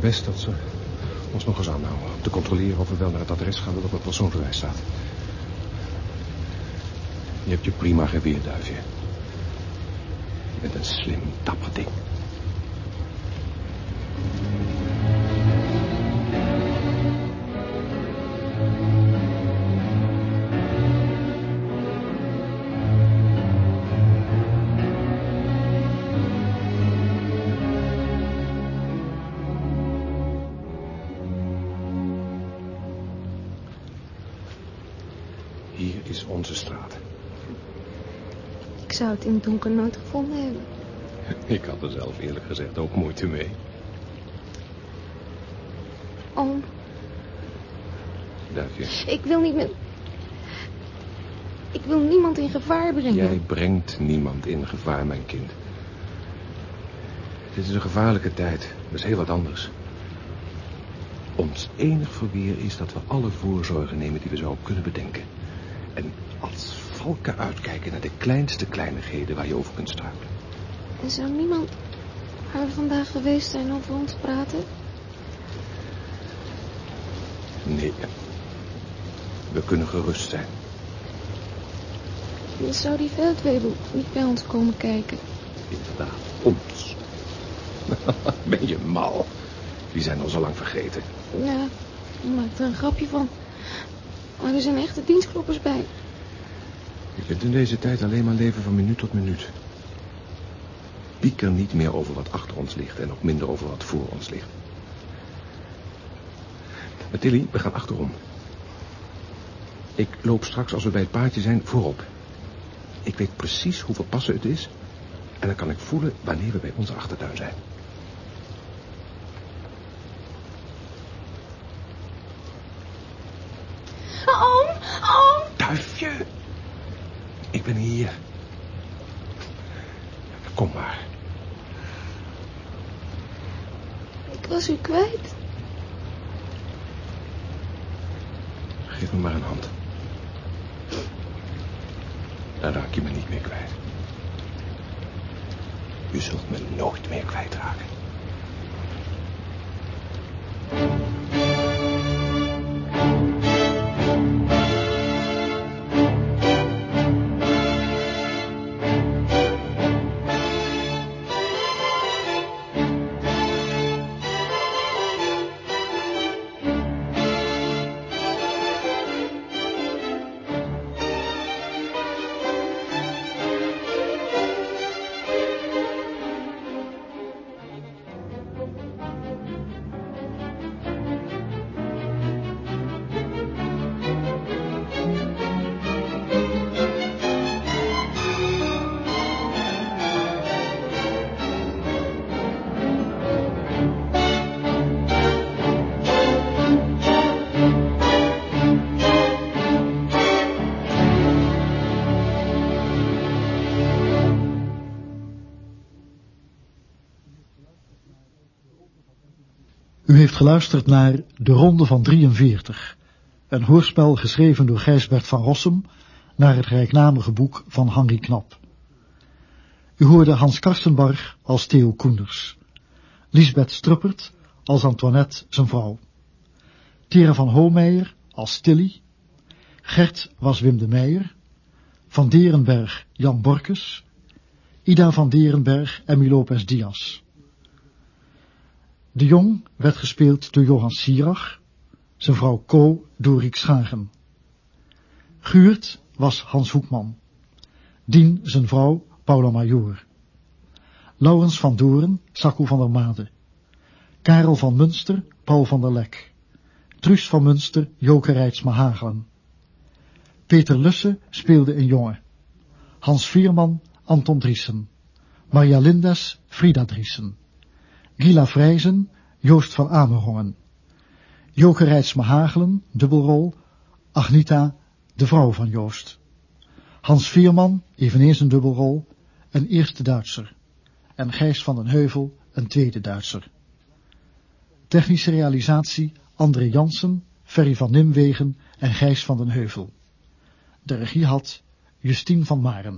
Best dat ze ons nog eens aanhouden. Om te controleren of we wel naar het adres gaan dat op het persoonsbewijs staat. Je hebt je prima geweerd, duifje. Je een slim, dapper ding. In het donker nooit gevonden hebben. Ik had er zelf eerlijk gezegd ook moeite mee. Oom, Duifje, ik wil niet met... Ik wil niemand in gevaar brengen. jij brengt niemand in gevaar, mijn kind. Dit is een gevaarlijke tijd. Dat is heel wat anders. Ons enig verweer is dat we alle voorzorgen nemen die we zouden kunnen bedenken. En als valken uitkijken naar de kleinste kleinigheden waar je over kunt struikelen. En zou niemand haar vandaag geweest zijn over ons praten? Nee. We kunnen gerust zijn. Dan zou die veldwebel niet bij ons komen kijken. Inderdaad, ons. ben je mal? Die zijn al lang vergeten. Ja, ik maak er een grapje van. Maar er zijn echte dienstkloppers bij. Je kunt in deze tijd alleen maar leven van minuut tot minuut. Pieker niet meer over wat achter ons ligt en ook minder over wat voor ons ligt. Maar Tilly, we gaan achterom. Ik loop straks als we bij het paardje zijn voorop. Ik weet precies hoeveel passen het is. En dan kan ik voelen wanneer we bij onze achtertuin zijn. Oom, oom! Duifje! Ik ben hier. Kom maar. Ik was u kwijt. Geef me maar een hand. Dan raak je me niet meer kwijt. U zult me nooit meer kwijtraken. Geluisterd naar De Ronde van 43, een hoorspel geschreven door Gijsbert van Rossum naar het gelijknamige boek van Henri Knap. U hoorde Hans Karstenbarg als Theo Koenders, Lisbeth Struppert als Antoinette zijn vrouw, Tera van Hoomeijer als Tilly, Gert was Wim de Meijer, Van Derenberg Jan Borkes, Ida van Derenberg Emmy Lopez Diaz. De Jong werd gespeeld door Johan Sierach, zijn vrouw Co door Riek Schagen. Guurt was Hans Hoekman, Dien zijn vrouw Paula Major. Laurens van Doren, Sakko van der Made. Karel van Munster, Paul van der Lek. Truus van Munster, Joke Rijtsma Hagelen. Peter Lusse speelde een jongen. Hans Vierman, Anton Driessen. Maria Lindes, Frida Driessen. Gila Vrijzen, Joost van Amerongen. Joke Rijtsma Hagelen, dubbelrol. Agnita, de vrouw van Joost. Hans Vierman, eveneens een dubbelrol, een eerste Duitser. En Gijs van den Heuvel, een tweede Duitser. Technische realisatie André Jansen, Ferry van Nimwegen en Gijs van den Heuvel. De regie had Justine van Maren.